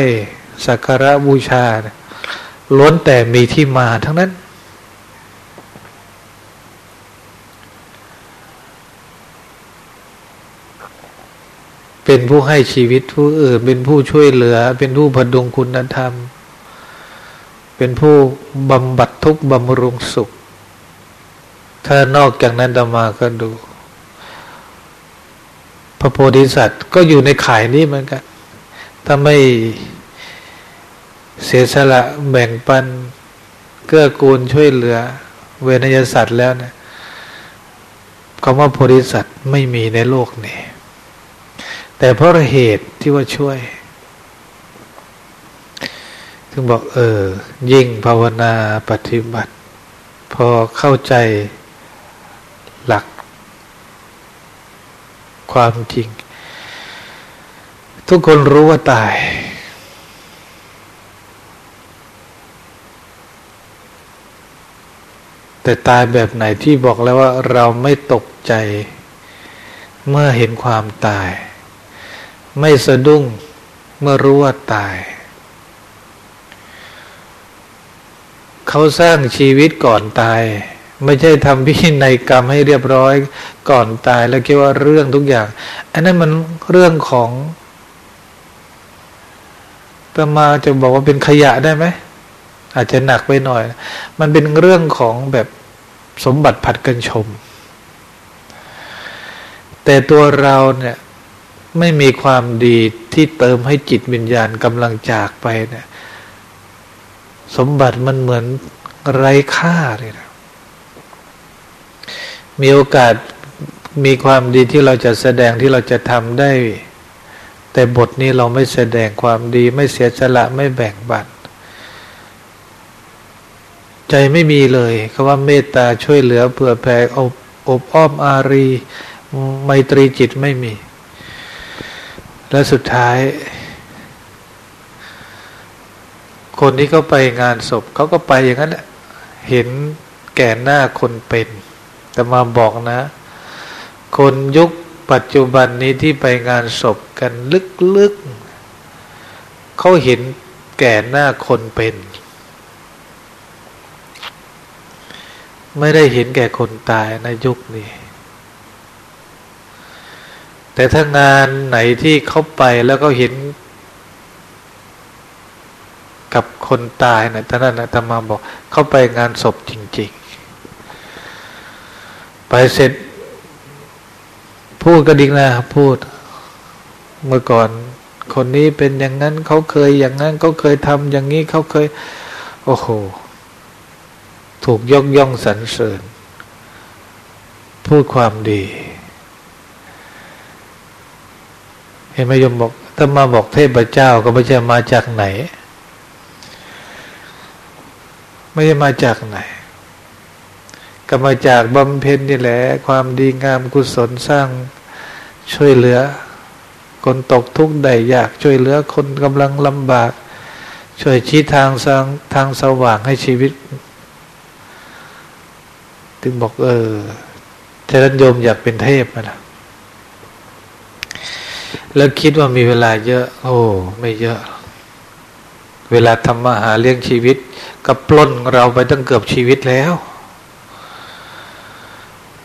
สักการะบูชา ล้วนแต่มีที่มาทั้งนั้น เป็นผู้ให้ชีวิตผู้อื่น เป็นผู้ช่วยเหลือ เป็นผู้พดุงคุณธรรม เป็นผู้บำบัดทุกข์บำรุงสุข ถ้านอกจากนั้นตมาก็ดู พระโพธิสัตว์ก็อยู่ในข่ายนี้เหมือนกันถ้าไม่ เสียสละแบ่งปัน เกื้อกูลช่วยเหลือ เวนยสัตว์แล้วเนะคำว่าโพธิสัตว์ไม่มีในโลกนี้ แต่เพราะเหตุที่ว่าช่วยถึงบอกเออ ยิ่งภาวนาปฏิบัติ พอเข้าใจหลัก ความจริง ทุกคนรู้ว่าตาย แต่ตายแบบไหนที่บอกแล้วว่าเราไม่ตกใจ เมื่อเห็นความตาย ไม่สะดุ้งเมื่อรู้ว่าตาย เขาสร้างชีวิตก่อนตาย ไม่ใช่ทำพินัยกรรมให้เรียบร้อยก่อนตายแล้วคิดว่าเรื่องทุกอย่าง อันนั้นมันเรื่องของตมาจะบอกว่าเป็นขยะได้ไหม อาจจะหนักไปหน่อย มันเป็นเรื่องของแบบสมบัติผัดกันชม แต่ตัวเราเนี่ยไม่มีความดีที่เติมให้จิตวิญญาณกำลังจากไปเนี่ย สมบัติมันเหมือนไร้ค่าเลยนะมีโอกาสมีความดีที่เราจะแสดงที่เราจะทำได้ แต่บทนี้เราไม่แสดงความดีไม่เสียสละไม่แบ่งบัตร ใจไม่มีเลยคำว่าเมตตาช่วยเหลือเผื่อแผ่อบอบอ้อมอารี ไมตรีจิตไม่มี และสุดท้าย คนที่เขาไปงานศพเขาก็ไปอย่างนั้นแหละเห็นแก่หน้าคนเป็น แต่มาบอกนะ คนยุคปัจจุบันนี้ที่ไปงานศพกันลึกๆเขาเห็นแก่หน้าคนเป็น ไม่ได้เห็นแก่คนตายในยุคนี้ แต่ถ้างานไหนที่เขาไปแล้วก็เห็น กับคนตายนะท่านนั้นธรรมาบอก เข้าไปงานศพจริง ๆ ไปเสร็จ พูดก็ดีนะพูด เมื่อก่อนคนนี้เป็นอย่างนั้นเขาเคยอย่างนั้นเขาเคยทำอย่างนี้เขาเคย โอ้โห ถูกยกย่องสรรเสริญ พูดความดี เห็นไหมยมบอกถ้ามาบอกเทพเจ้าก็ไม่ใช่มาจากไหน ไม่ใช่มาจากไหน ก็มาจากบำเพ็ญนี่แหละ ความดีงามกุศลสร้างช่วยเหลือ คนตกทุกข์ได้ยากช่วยเหลือคนกำลังลำบาก ช่วยชี้ทางสร้างทางสว่างให้ชีวิต ถึงบอกเออเทนโยมอยากเป็นเทพมาละแล้วคิดว่ามีเวลาเยอะ โอ้ไม่เยอะ เวลาทำมาหาเลี้ยงชีวิตก็ปล้นเราไปตั้งเกือบชีวิตแล้ว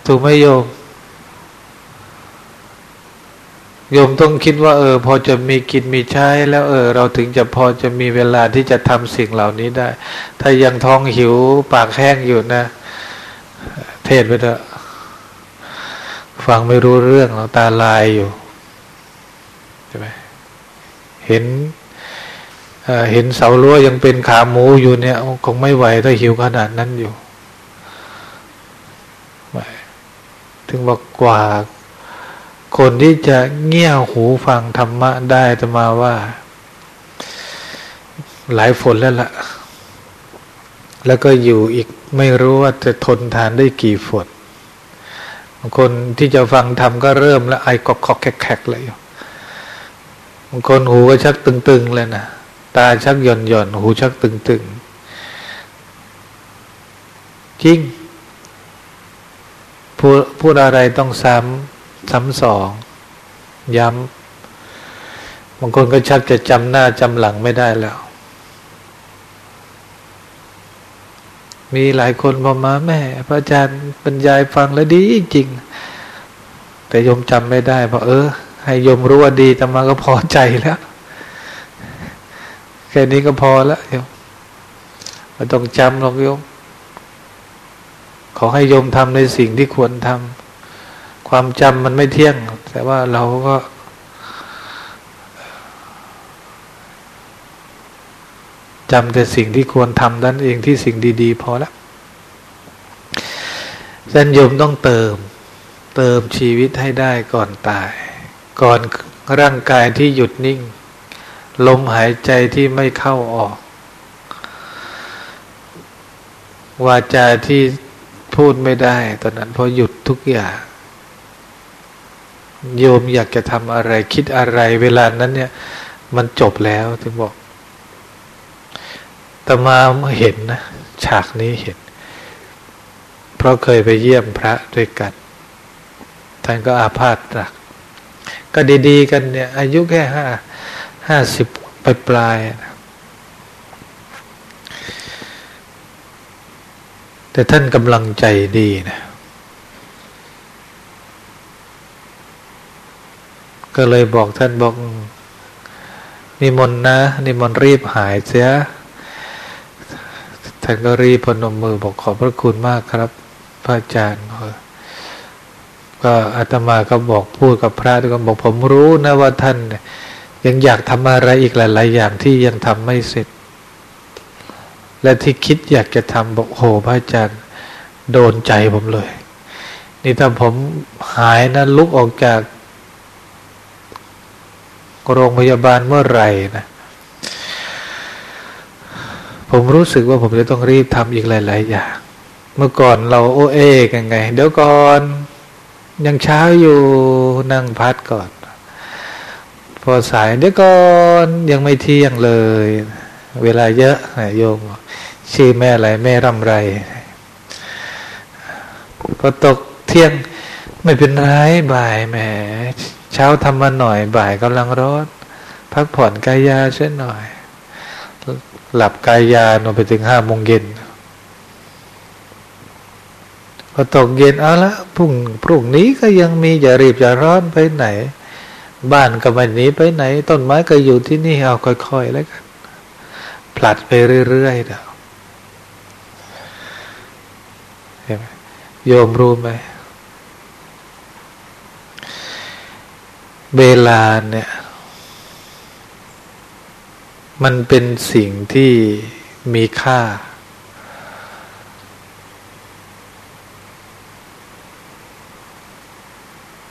ถูกไหมโยม โยมต้องคิดว่า เออ พอจะมีกินมีใช้ แล้วเออ เราถึงจะพอจะมีเวลาที่จะทำสิ่งเหล่านี้ได้ ถ้ายังท้องหิวปากแห้งอยู่นะ เทศไปเถอะฟังไม่รู้เรื่องเราตาลายอยู่ใช่ไหมเห็นเห็นเสารั้วยังเป็นขาหมูอยู่เนี่ยคงไม่ไหวถ้าหิวขนาดนั้นอยู่ถึงบอกกว่า คนที่จะเงี่ยหูฟังธรรมะได้จะมาว่า หลายฝนแล้วล่ะ แล้วก็อยู่อีกไม่รู้ว่าจะทนทานได้กี่ฝนบางคนที่จะฟังทำก็เริ่มแล้วไอกอกคอกแขกๆเลยบางคนหูก็ชักตึงๆเลยนะตาชักหย่อนหย่อนหูชักตึงๆจริงพูดพูดอะไรต้องซ้ำซ้ำสอง ย้ำบางคนก็ชักจะจำหน้าจำหลังไม่ได้แล้ว มีหลายคนพอมาแม่ พระอาจารย์บรรยายฟังแล้วดีจริง แต่โยมจำไม่ได้เพราะเออ ให้โยมรู้ว่าดีแต่มาก็พอใจแล้วแค่นี้ก็พอแล้วโยมไม่ต้องจำหรอกโยม ขอให้โยมทำในสิ่งที่ควรทำความจำมันไม่เที่ยง แต่ว่าเราก็ จำแต่สิ่งที่ควรทำนั่นเองที่สิ่งดีๆพอแล้วสัญญมต้องเติม เติมชีวิตให้ได้ก่อนตาย ก่อนร่างกายที่หยุดนิ่ง ลมหายใจที่ไม่เข้าออก วาจาที่พูดไม่ได้ ตอนนั้นพอหยุดทุกอย่าง โยมอยากจะทำอะไรคิดอะไรเวลานั้นเนี่ย มันจบแล้วถึงบอก แต่มาเห็นนะ ฉากนี้เห็น เพราะเคยไปเยี่ยมพระด้วยกัน ท่านก็อาพาธหนัก ก็ดีๆกันเนี่ย อายุแค่ห้าห้าสิบปลายปลายแต่ท่านกำลังใจดีนะก็เลยบอกท่านบอกนิมนต์นะนิมนต์รีบหายเสีย ท่านก็รีบพนมมือบอกขอบพระคุณมากครับ พระอาจารย์ก็อาตมาก็บอกพูดกับพระด้วยกันบอกผมรู้นะว่าท่านยังอยากทำอะไรอีกหลาย ๆ อย่างที่ยังทำไม่เสร็จ และที่คิดอยากจะทำบอกโหพระอาจารย์โดนใจผมเลย นี่ถ้าผมหายนะลุกออกจากโรงพยาบาลเมื่อไหร่นะ ผมรู้สึกว่าผมจะต้องรีบทำอีกหลาย ๆ อย่าง เมื่อก่อนเราโอเอกันไง เดี๋ยวก่อน ยังเช้าอยู่นั่งพัดก่อน พอสายเดี๋ยวก่อนยังไม่เที่ยงเลย เวลาเยอะโยมชื่อแม่อะไรแม่รำไรพอตกเที่ยงไม่เป็นไรบ่ายแหมเช้าทำมาหน่อยบ่ายกำลังร้อนพักผ่อนกายยาเช่นหน่อย หลับกายยานอนไปถึงห้าโมงเย็นพอตกเย็นเอาละพรุ่งพรุ่งนี้ก็ยังมีอย่ารีบอย่าร้อนไปไหน บ้านก็ไม่หนีไปไหน ต้นไม้ก็อยู่ที่นี่เอาค่อยๆแล้วกันผลัดไปเรื่อยๆเดี๋ยวเห็นไหมโยมรู้ไหมเวลาเนี่ย มันเป็นสิ่งที่มีค่า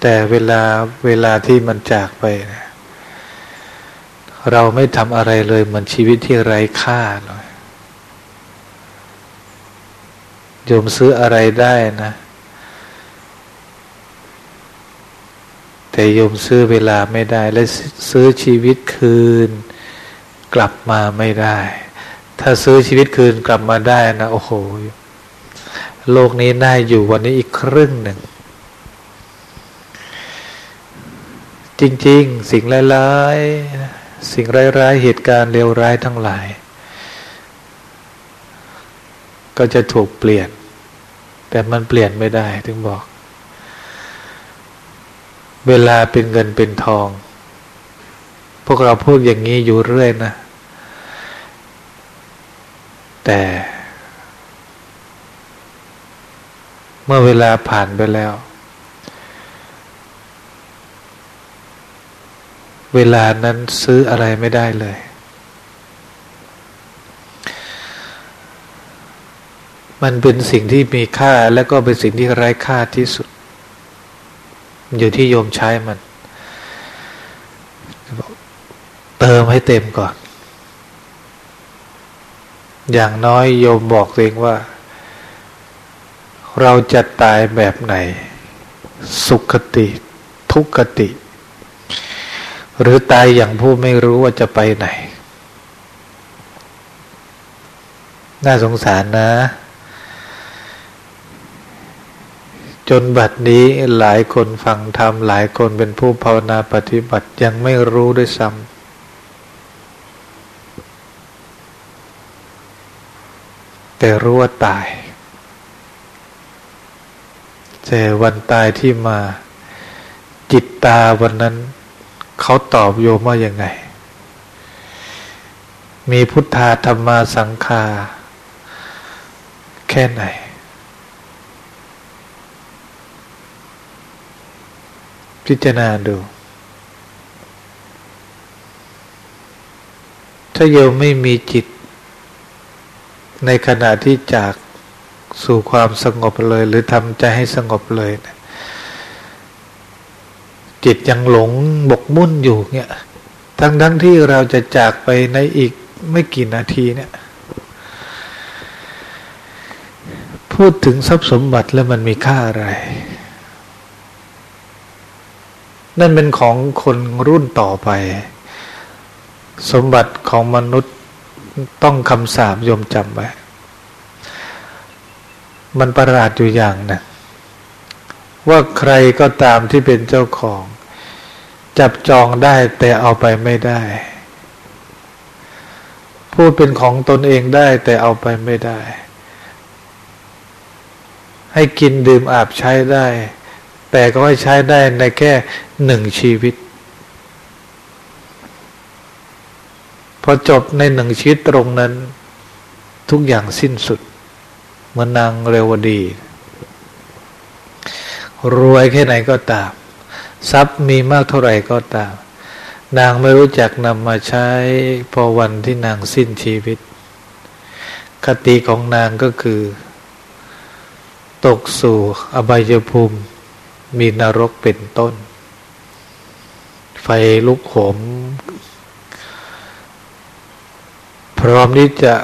แต่เวลาเวลาที่มันจากไปนะเราไม่ทำอะไรเลยเหมือนชีวิตที่ไร้ค่าเลยโยมซื้ออะไรได้นะ แต่โยมซื้อเวลาไม่ได้ และซื้อชีวิตคืน กลับมาไม่ได้ ถ้าซื้อชีวิตคืนกลับมาได้นะ โอ้โห โลกนี้น่าอยู่วันนี้อีกครึ่งหนึ่ง จริง ๆ สิ่งร้ายๆสิ่งร้ายๆเหตุการณ์เลวร้ายทั้งหลาย ก็จะถูกเปลี่ยน แต่มันเปลี่ยนไม่ได้ ถึงบอก เวลาเป็นเงินเป็นทอง พวกเราพูดอย่างนี้อยู่เรื่อยนะ แต่ เมื่อเวลาผ่านไปแล้ว เวลานั้นซื้ออะไรไม่ได้เลย มันเป็นสิ่งที่มีค่าและก็เป็นสิ่งที่ไร้ค่าที่สุด อยู่ที่โยมใช้มัน เติมให้เต็มก่อน อย่างน้อยโยมบอกตัวเองว่า เราจะตายแบบไหน สุขติทุกขติ หรือตายอย่างผู้ไม่รู้ว่าจะไปไหน น่าสงสารนะ จนบัดนี้หลายคนฟังธรรมหลายคนเป็นผู้ภาวนาปฏิบัติยังไม่รู้ด้วยซ้ำ แต่รู้ว่าตาย แต่วันตายที่มา จิตตาวันนั้น เขาตอบโยมว่ายังไง มีพุทธาธรรมาสังคา แค่ไหน พิจารณาดูถ้าโยมไม่มีจิต ในขณะที่จากสู่ความสงบเลย หรือทำใจให้สงบเลยนะจิตยังหลงบกมุ่นอยู่เนี่ยทั้งทั้งที่เราจะจากไปในอีกไม่กี่นาทีเนี่ย พูดถึงทรัพย์สมบัติแล้วมันมีค่าอะไร นั่นเป็นของคนรุ่นต่อไป สมบัติของมนุษย์ ต้องคำสาบยมจำไว้ มันประหลาดอยู่อย่างนะว่าใครก็ตามที่เป็นเจ้าของ จับจองได้แต่เอาไปไม่ได้ พูดเป็นของตนเองได้แต่เอาไปไม่ได้ ให้กินดื่มอาบใช้ได้ แต่ก็ให้ใช้ได้ในแค่หนึ่งชีวิต พอจบในหนึ่งชีวิตตรงนั้น ทุกอย่างสิ้นสุด เหมือนนางเรวดี รวยแค่ไหนก็ตาม ทรัพย์มีมากเท่าไหร่ก็ตาม นางไม่รู้จักนำมาใช้ พอวันที่นางสิ้นชีวิต คติของนางก็คือ ตกสู่อบายภูมิ มีนรกเป็นต้น ไฟลุกโหม พร้อมที่จะ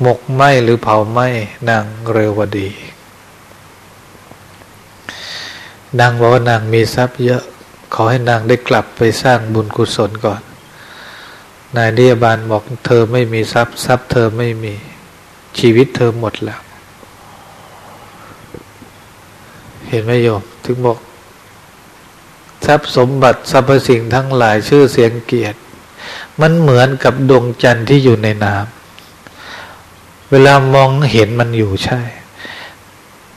หมกไหมหรือเผาไหมนางเรวดี นางบอกว่านางมีทรัพย์เยอะ ขอให้นางได้กลับไปสร้างบุญกุศลก่อน นายนิยบาลบอกเธอไม่มีทรัพย์ ทรัพย์เธอไม่มีชีวิตเธอหมดแล้ว เห็นไหมโยม ถึงบอก ทรัพย์สมบัติสรรพสิ่งทั้งหลายชื่อเสียงเกียรติ มันเหมือนกับดวงจันทร์ที่อยู่ในน้ำเวลามองเห็นมันอยู่ใช่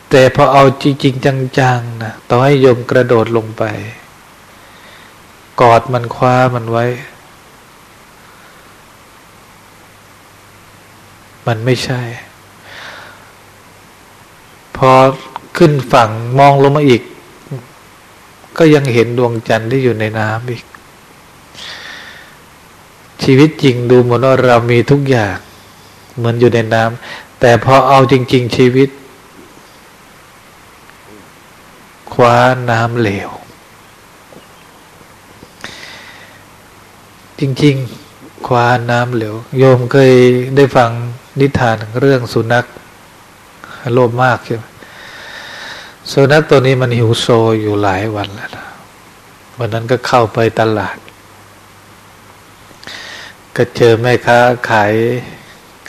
แต่พอเอาจริงๆจังๆนะต่อให้โยมกระโดดลงไป กอดมันคว้ามันไว้ มันไม่ใช่ พอขึ้นฝั่งมองลงมาอีก ก็ยังเห็นดวงจันทร์ที่อยู่ในน้ำอีก ชีวิตจริงดูเหมือนว่าเรามีทุกอย่าง เหมือนอยู่ในน้ำแต่พอเอาจริง ๆ ชีวิต คว้าน้ำเหลว จริง ๆ คว้าน้ำเหลว โยมเคยได้ฟังนิทานเรื่องสุนัขโลภมากใช่ไหมสุนัขตัวนี้มันหิวโซอยู่หลายวันแล้วนะวันนั้นก็เข้าไปตลาด ก็เจอแม่ค้าขาย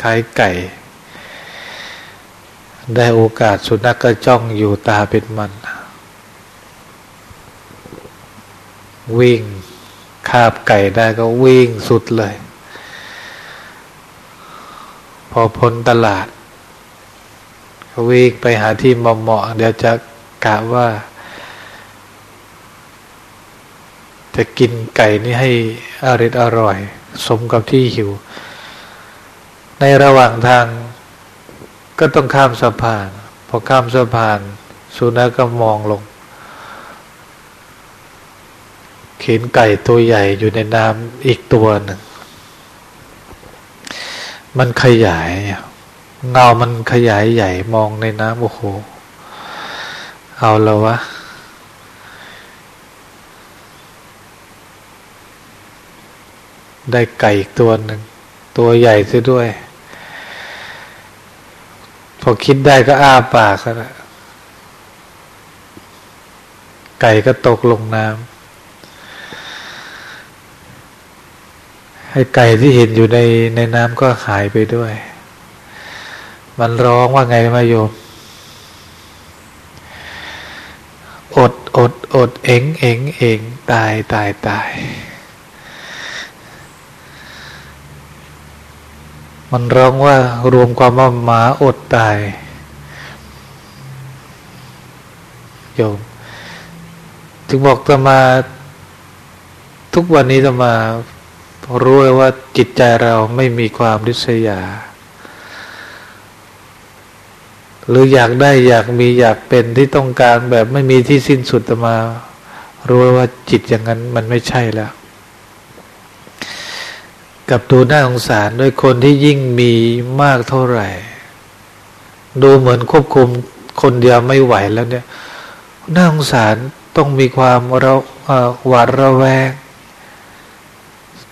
ขายไก่ ได้โอกาสสุนัขกก็จ้องอยู่ตาเป็นมัน วิ่งคาบไก่ได้ก็วิ่งสุดเลย พอพ้นตลาดก็วิ่งไปหาที่เหมาะๆเดี๋ยวจะกะว่า จะกินไก่นี่ให้อริดอร่อย สมกับที่หิว ในระหว่างทางก็ต้องข้ามสะพาน พอข้ามสะพาน สุนัขก็มองลงเห็นไก่ตัวใหญ่อยู่ในน้ำอีกตัวหนึ่ง มันขยาย เงามันขยายใหญ่มองในน้ำโอ้โห เอาแล้ววะ ได้ไก่อีกตัวหนึ่ง ตัวใหญ่ซะด้วย พอคิดได้ก็อ้าปากแล้วไก่ก็ตกลงน้ำไอ้ไก่ที่เห็นอยู่ในในน้ำก็หายไปด้วย มันร้องว่าไงมาโยมอดอดอดเอ็งเอ็งเอ็งตายตายตาย มันร้องว่ารวมความว่าหมาอดตายโยมถึงบอกจะมาทุกวันนี้จะมารู้เลยว่าจิตใจเราไม่มีความริษยา หรืออยากได้อยากมีอยากเป็นที่ต้องการแบบไม่มีที่สิ้นสุดมา รู้ว่าจิตอย่างนั้นมันไม่ใช่แล้ว กับดูหน้าสงสารด้วยคนที่ยิ่งมีมากเท่าไหร่ ดูเหมือนควบคุมคนเดียวไม่ไหวแล้วเนี่ยน่าสงสารต้องมีความเราหวาดระแวง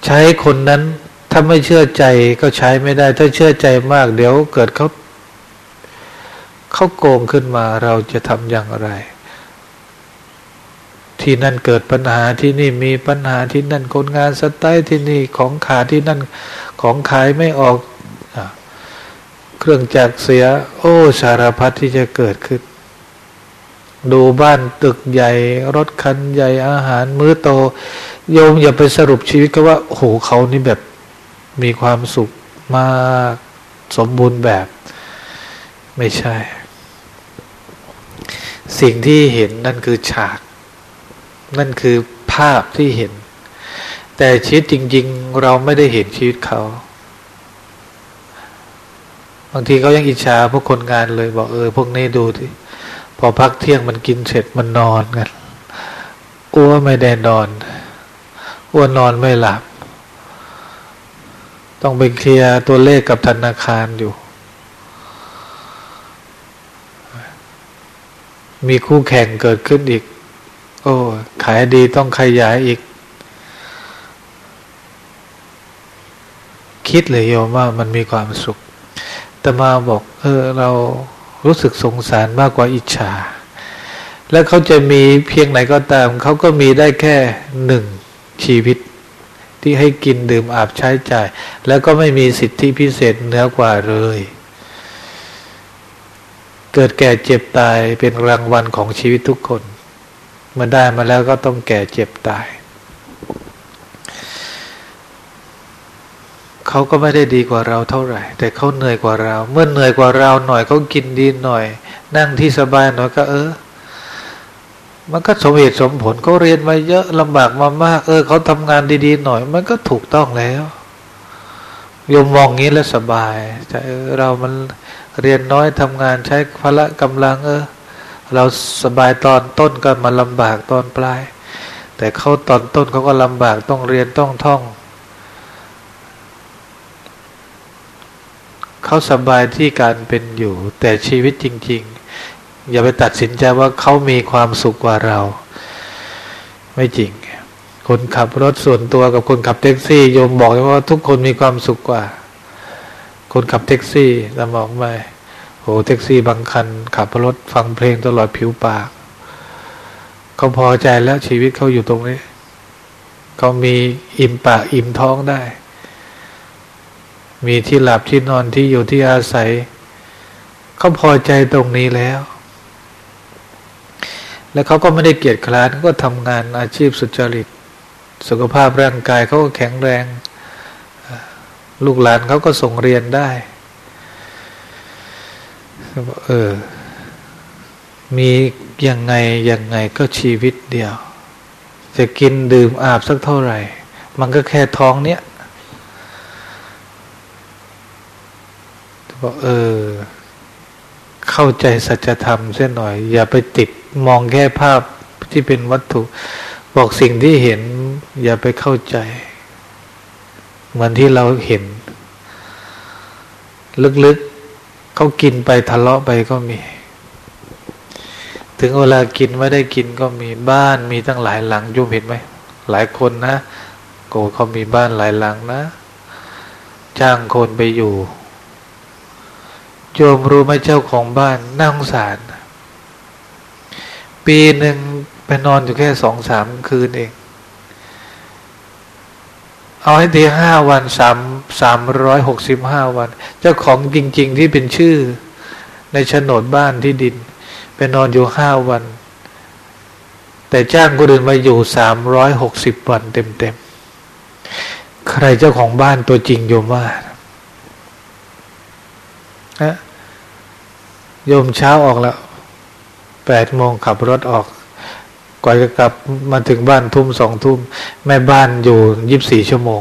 ใช้คนนั้นถ้าไม่เชื่อใจก็ใช้ไม่ได้ ถ้าเชื่อใจมาก เดี๋ยวเกิดเขาเขาโกงขึ้นมาเราจะทำอย่างไร ที่นั่นเกิดปัญหาที่นี่มีปัญหาที่นั่นคนงานสไตล์ที่นี่ของขาที่นั่นของขายไม่ออกเครื่องจักรเสีย โอ้สารพัดที่จะเกิดขึ้น ดูบ้านตึกใหญ่ รถคันใหญ่อาหารมื้อโต โยมอย่าไปสรุปชีวิตก็ว่าโอ้โหเขานี่แบบมีความสุขมากสมบูรณ์แบบ ไม่ใช่ สิ่งที่เห็นนั่นคือฉาก นั่นคือภาพที่เห็น แต่ชีวิตจริง ๆ เราไม่ได้เห็นชีวิตเขา บางทีเขายังอิจฉาพวกคนงานเลยบอกเออพวกนี้ดูที่พอพักเที่ยงมันกินเสร็จมันนอนกันอ้วไม่ได้นอนอ้วนอนไม่หลับ ต้องไปเคลียร์ตัวเลขกับธนาคารอยู่ มีคู่แข่งเกิดขึ้นอีก โอ้ขายดีต้องขยายอีก คิดเลยโยมว่ามันมีความสุขแต่มาบอก เออ เรารู้สึกสงสารมากกว่าอิจฉา แล้วเขาจะมีเพียงไหนก็ตาม เขาก็มีได้แค่หนึ่งชีวิต ที่ให้กินดื่มอาบใช้จ่าย แล้วก็ไม่มีสิทธิพิเศษเหนือกว่าเลย เกิดแก่เจ็บตายเป็นรางวัลของชีวิตทุกคน เมื่อได้มาแล้วก็ต้องแก่เจ็บตาย เขาก็ไม่ได้ดีกว่าเราเท่าไหร่ แต่เขาเหนื่อยกว่าเรา เมื่อเหนื่อยกว่าเราหน่อยเขากินดีหน่อย นั่งที่สบายหน่อยก็เออ มันก็สมเหตุสมผลเขาเรียนมาเยอะลำบากมามาก เออเขาทำงานดีๆหน่อย มันก็ถูกต้องแล้วโยมมองงี้แล้วสบายแต่เออเรามันเรียนน้อยทำงานใช้พละกำลังเออ เราสบายตอนต้นก็มาลำบากตอนปลาย แต่เขาตอนต้นเขาก็ลำบากต้องเรียนต้องท่อง เขาสบายที่การเป็นอยู่ แต่ชีวิตจริง ๆ อย่าไปตัดสินใจว่าเขามีความสุขกว่าเรา ไม่จริง คนขับรถส่วนตัวกับคนขับแท็กซี่โยมบอกว่าทุกคนมีความสุขกว่า คนขับแท็กซี่แต่บอกไม่ โหแท็กซี่บางคัน ขับรถฟังเพลงตลอดผิวปากเขาพอใจแล้วชีวิตเขาอยู่ตรงนี้เขามีอิ่มปากอิ่มท้องได้ มีที่หลับที่นอนที่อยู่ที่อาศัยเขาพอใจตรงนี้แล้ว แล้วเขาก็ไม่ได้เกียจคร้านก็ทำงานอาชีพสุจริต สุขภาพร่างกายเขาก็แข็งแรง ลูกหลานเขาก็ส่งเรียนได้ เออ มียังไงยังไงก็ชีวิตเดียว จะกินดื่มอาบสักเท่าไหร่ มันก็แค่ท้องเนี้ยบอกเออ เข้าใจสัจธรรมเส้นหน่อย อย่าไปติดมองแค่ภาพที่เป็นวัตถุ บอกสิ่งที่เห็น อย่าไปเข้าใจ เหมือนที่เราเห็น ลึกๆ เขากินไปทะเลาะไปก็มี ถึงเวลากินไม่ได้กินก็มีบ้านมีตั้งหลายหลังยุ่มเห็นไหมหลายคนนะโกเขามีบ้านหลายหลังนะจ้างคนไปอยู่โยมรู้ไหมเจ้าของบ้านน่าสงสาร ปีหนึ่งไปนอนอยู่แค่สองสามคืนเอง เอาให้ทีห้าวันสามสามร้อยหกสิบห้าวัน เจ้าของจริง ๆ ที่เป็นชื่อ ในโฉนดบ้านที่ดินไปนอนอยู่ห้าวัน แต่จ้างคนอื่นมาอยู่สามร้อยหกสิบวันเต็มๆใครเจ้าของบ้านตัวจริงโยมว่านะโยมเช้าออกแล้วแปดโมงขับรถออก กว่าจะกลับมาถึงบ้านทุ่มสองทุ่มแม่บ้านอยู่ยีิบสี่ชั่วโมง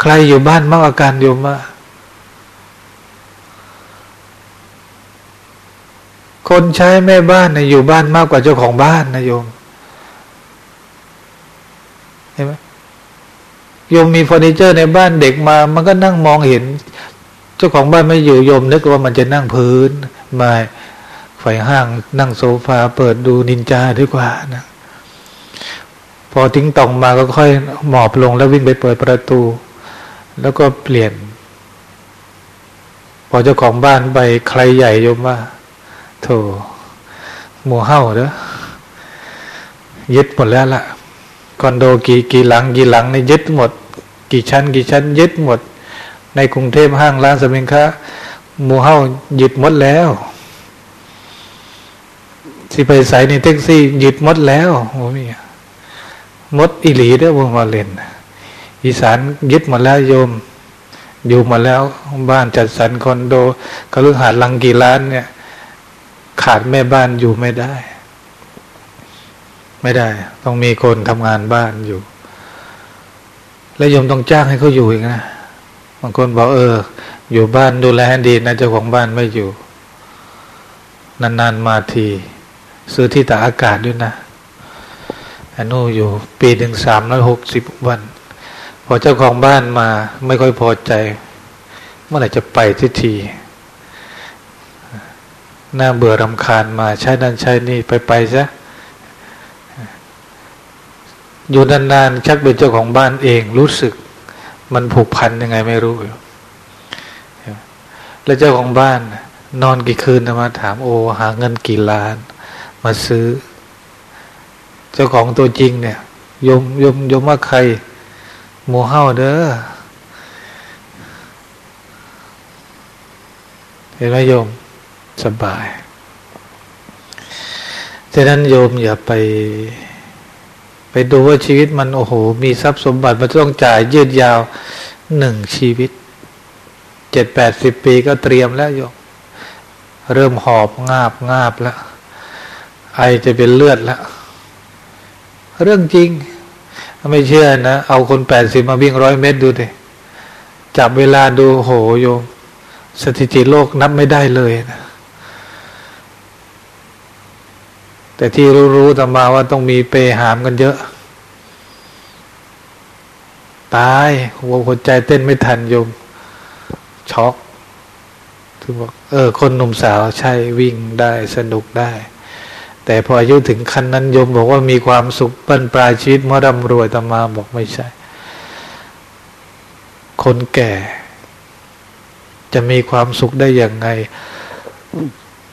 ใครอยู่บ้านมากอาการโยมมาคนใช้แม่บ้านนะอยู่บ้านมากกว่าเจ้าของบ้านนะโยมเห็นไหมโยมมีเฟอร์นิเจอร์ในบ้านเด็กมา มันก็นั่งมองเห็น เจ้าของบ้านไม่อยู่โยมนึกว่ามันจะนั่งพื้นไม่ไฟห้างนั่งโซฟาเปิดดูนินจาดีกว่านะ พอทิ้งตองมาก็ค่อยหมอบลงแล้ววิ่งไปเปิดประตู แล้วก็เปลี่ยน พอเจ้าของบ้านไปใครใหญ่โยมว่า โถหมูเห่าเด้อยึดหมดแล้วล่ะคอนโดกี่กี่หลังกี่หลังในยึดหมด กี่ชั้น กี่ชั้น ยึดหมด ในกรุงเทพห้างร้านสมิงค้าหมูเฮายุดหมดแล้วสิไปใส่ในแท็กซี่ยุดหมดแล้วโอ้มี มดอิหลีเด้อวงมาเล่นอีสานยึดหมดแล้วโยม อยู่หมดแล้วบ้านจัดสรรคอนโดกระลึกหาดลังกี่ล้านเนี่ย ขาดแม่บ้านอยู่ไม่ได้ ไม่ได้ ต้องมีคนทำงานบ้านอยู่ แล้วโยมต้องจ้างให้เขาอยู่อีกนะบางคนบอกเออ อยู่บ้านดูแลดีนะเจ้าของบ้านไม่อยู่ นานๆมาที ซื้อที่ตากอากาศด้วยนะ อนุอยู่ปีหนึ่งสามร้อยหกสิบวัน พอเจ้าของบ้านมาไม่ค่อยพอใจ เมื่อไหร่จะไปทีทีน่าเบื่อรำคาญมาใช้นั่นใช้นี่ไปไปซะอยู่นานๆชักเป็นเจ้าของบ้านเองรู้สึก มันผูกพันยังไงไม่รู้ แล้วเจ้าของบ้าน นอนกี่คืนมาถามโอ หาเงินกี่ล้าน มาซื้อ เจ้าของตัวจริงเนี่ยยมยมยมว่าใครหมูเห่าเด้อเห็นไหมโยมสบายฉะนั้นโยมอย่าไป ไปดูว่าชีวิตมันโอ้โห มีทรัพย์สมบัติมันต้องจ่ายยืดยาวหนึ่งชีวิตเจ็ดแปดสิบปีก็เตรียมแล้วโยมเริ่มหอบงาบงาบแล้ว ไอจะเป็นเลือดแล้ว เรื่องจริง ไม่เชื่อนะ เอาคนแปดสิบมาวิ่งร้อยเมตรดูดิจับเวลาดูโหโยม สถิติโลกนับไม่ได้เลยนะแต่ที่รู้ๆต่มาว่าต้องมีเปหามกันเยอะ ตายหัวหัวใจเต้นไม่ทันโยม ช็อกถึงบอกเออ คนหนุ่มสาวใช่วิ่งได้สนุกได้ แต่พออายุถึงขั้นนั้นโยมบอกว่ามีความสุขปั้นปลายชีวิตเมื่อร่ำรวยตมาบอกไม่ใช่ คนแก่ จะมีความสุขได้อย่างไง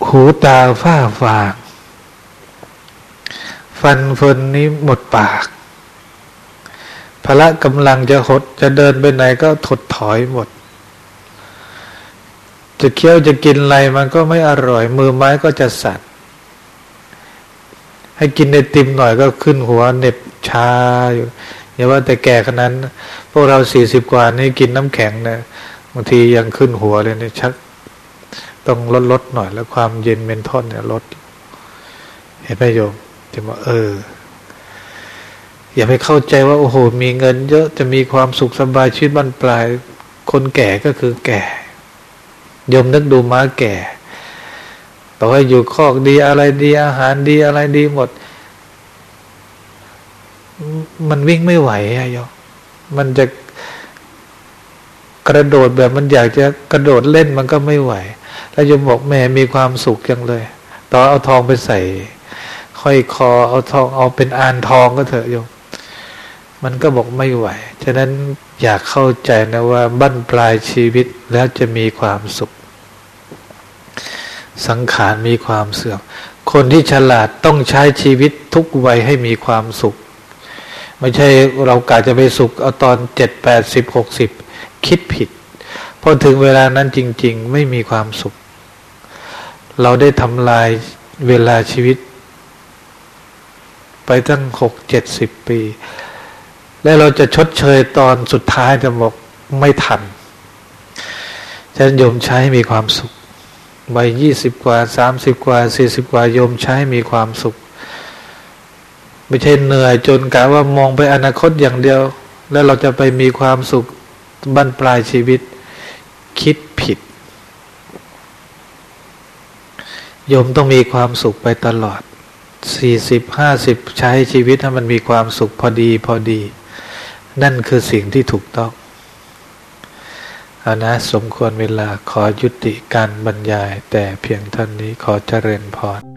หูตาฝ้าฟางฟันเฟินนี้หมดปากพละกำลังจะหดจะเดินไปไหนก็ถดถอยหมด จะเคี้ยวจะกินอะไรมันก็ไม่อร่อย มือไม้ก็จะสั่น ให้กินในติมหน่อยก็ขึ้นหัวเหน็บชาอยู่อย่าว่าแต่แก่ขนาดนั้น พวกเราสี่สิบกว่านี่กินน้ำแข็งนะบางทียังขึ้นหัวเลยเนี่ชัก ต้องลดลดหน่อยแล้วความเย็นเมนทอนเนี่ยลด เห็นไหมโยมจะบอกเออ อย่าไปเข้าใจว่า โอ้โห มีเงิน เยอะจะมีความสุขสบายชีวิตบรรปลาย คนแก่ก็คือแก่ยมนึกดูม้าแก่ ต่อให้อยู่คอกดีอะไรดีอาหารดีอะไรดีหมด มันวิ่งไม่ไหวอะโยมมันจะกระโดดแบบมันอยากจะกระโดดเล่นมันก็ไม่ไหว แล้วยมบอกแม่มีความสุขจังเลย ต่อเอาทองไปใส่ค่อยคอเอาทองเอาเป็นอานทองก็เถอะโยมมันก็บอกไม่ไหว ฉะนั้นอยากเข้าใจนะว่าบั้นปลายชีวิตแล้วจะมีความสุข สังขารมีความเสื่อม คนที่ฉลาดต้องใช้ชีวิตทุกวัยให้มีความสุข ไม่ใช่เรากาจะไปสุขเอาตอนเจ็ดแปดสิบหกสิบคิดผิดพอถึงเวลานั้นจริง ๆ ไม่มีความสุข เราได้ทำลายเวลาชีวิต ไปตั้งหกเจ็ดสิบปี แล้วเราจะชดเชยตอนสุดท้ายจะบอกไม่ทันฉันโยมใช้มีความสุข ใบยี่สิบกว่าสามสิบกว่าสี่สิบกว่าโยมใช้มีความสุข ไม่ใช่เหนื่อยจนกะว่ามองไปอนาคตอย่างเดียว แล้วเราจะไปมีความสุขบั้นปลายชีวิต คิดผิด โยมต้องมีความสุขไปตลอดสี่สิบห้าสิบใช้ชีวิตให้มันมีความสุขพอดีพอดี นั่นคือสิ่งที่ถูกต้อง เอานะสมควรเวลาขอยุติการบรรยายแต่เพียงเท่านี้ขอเจริญพร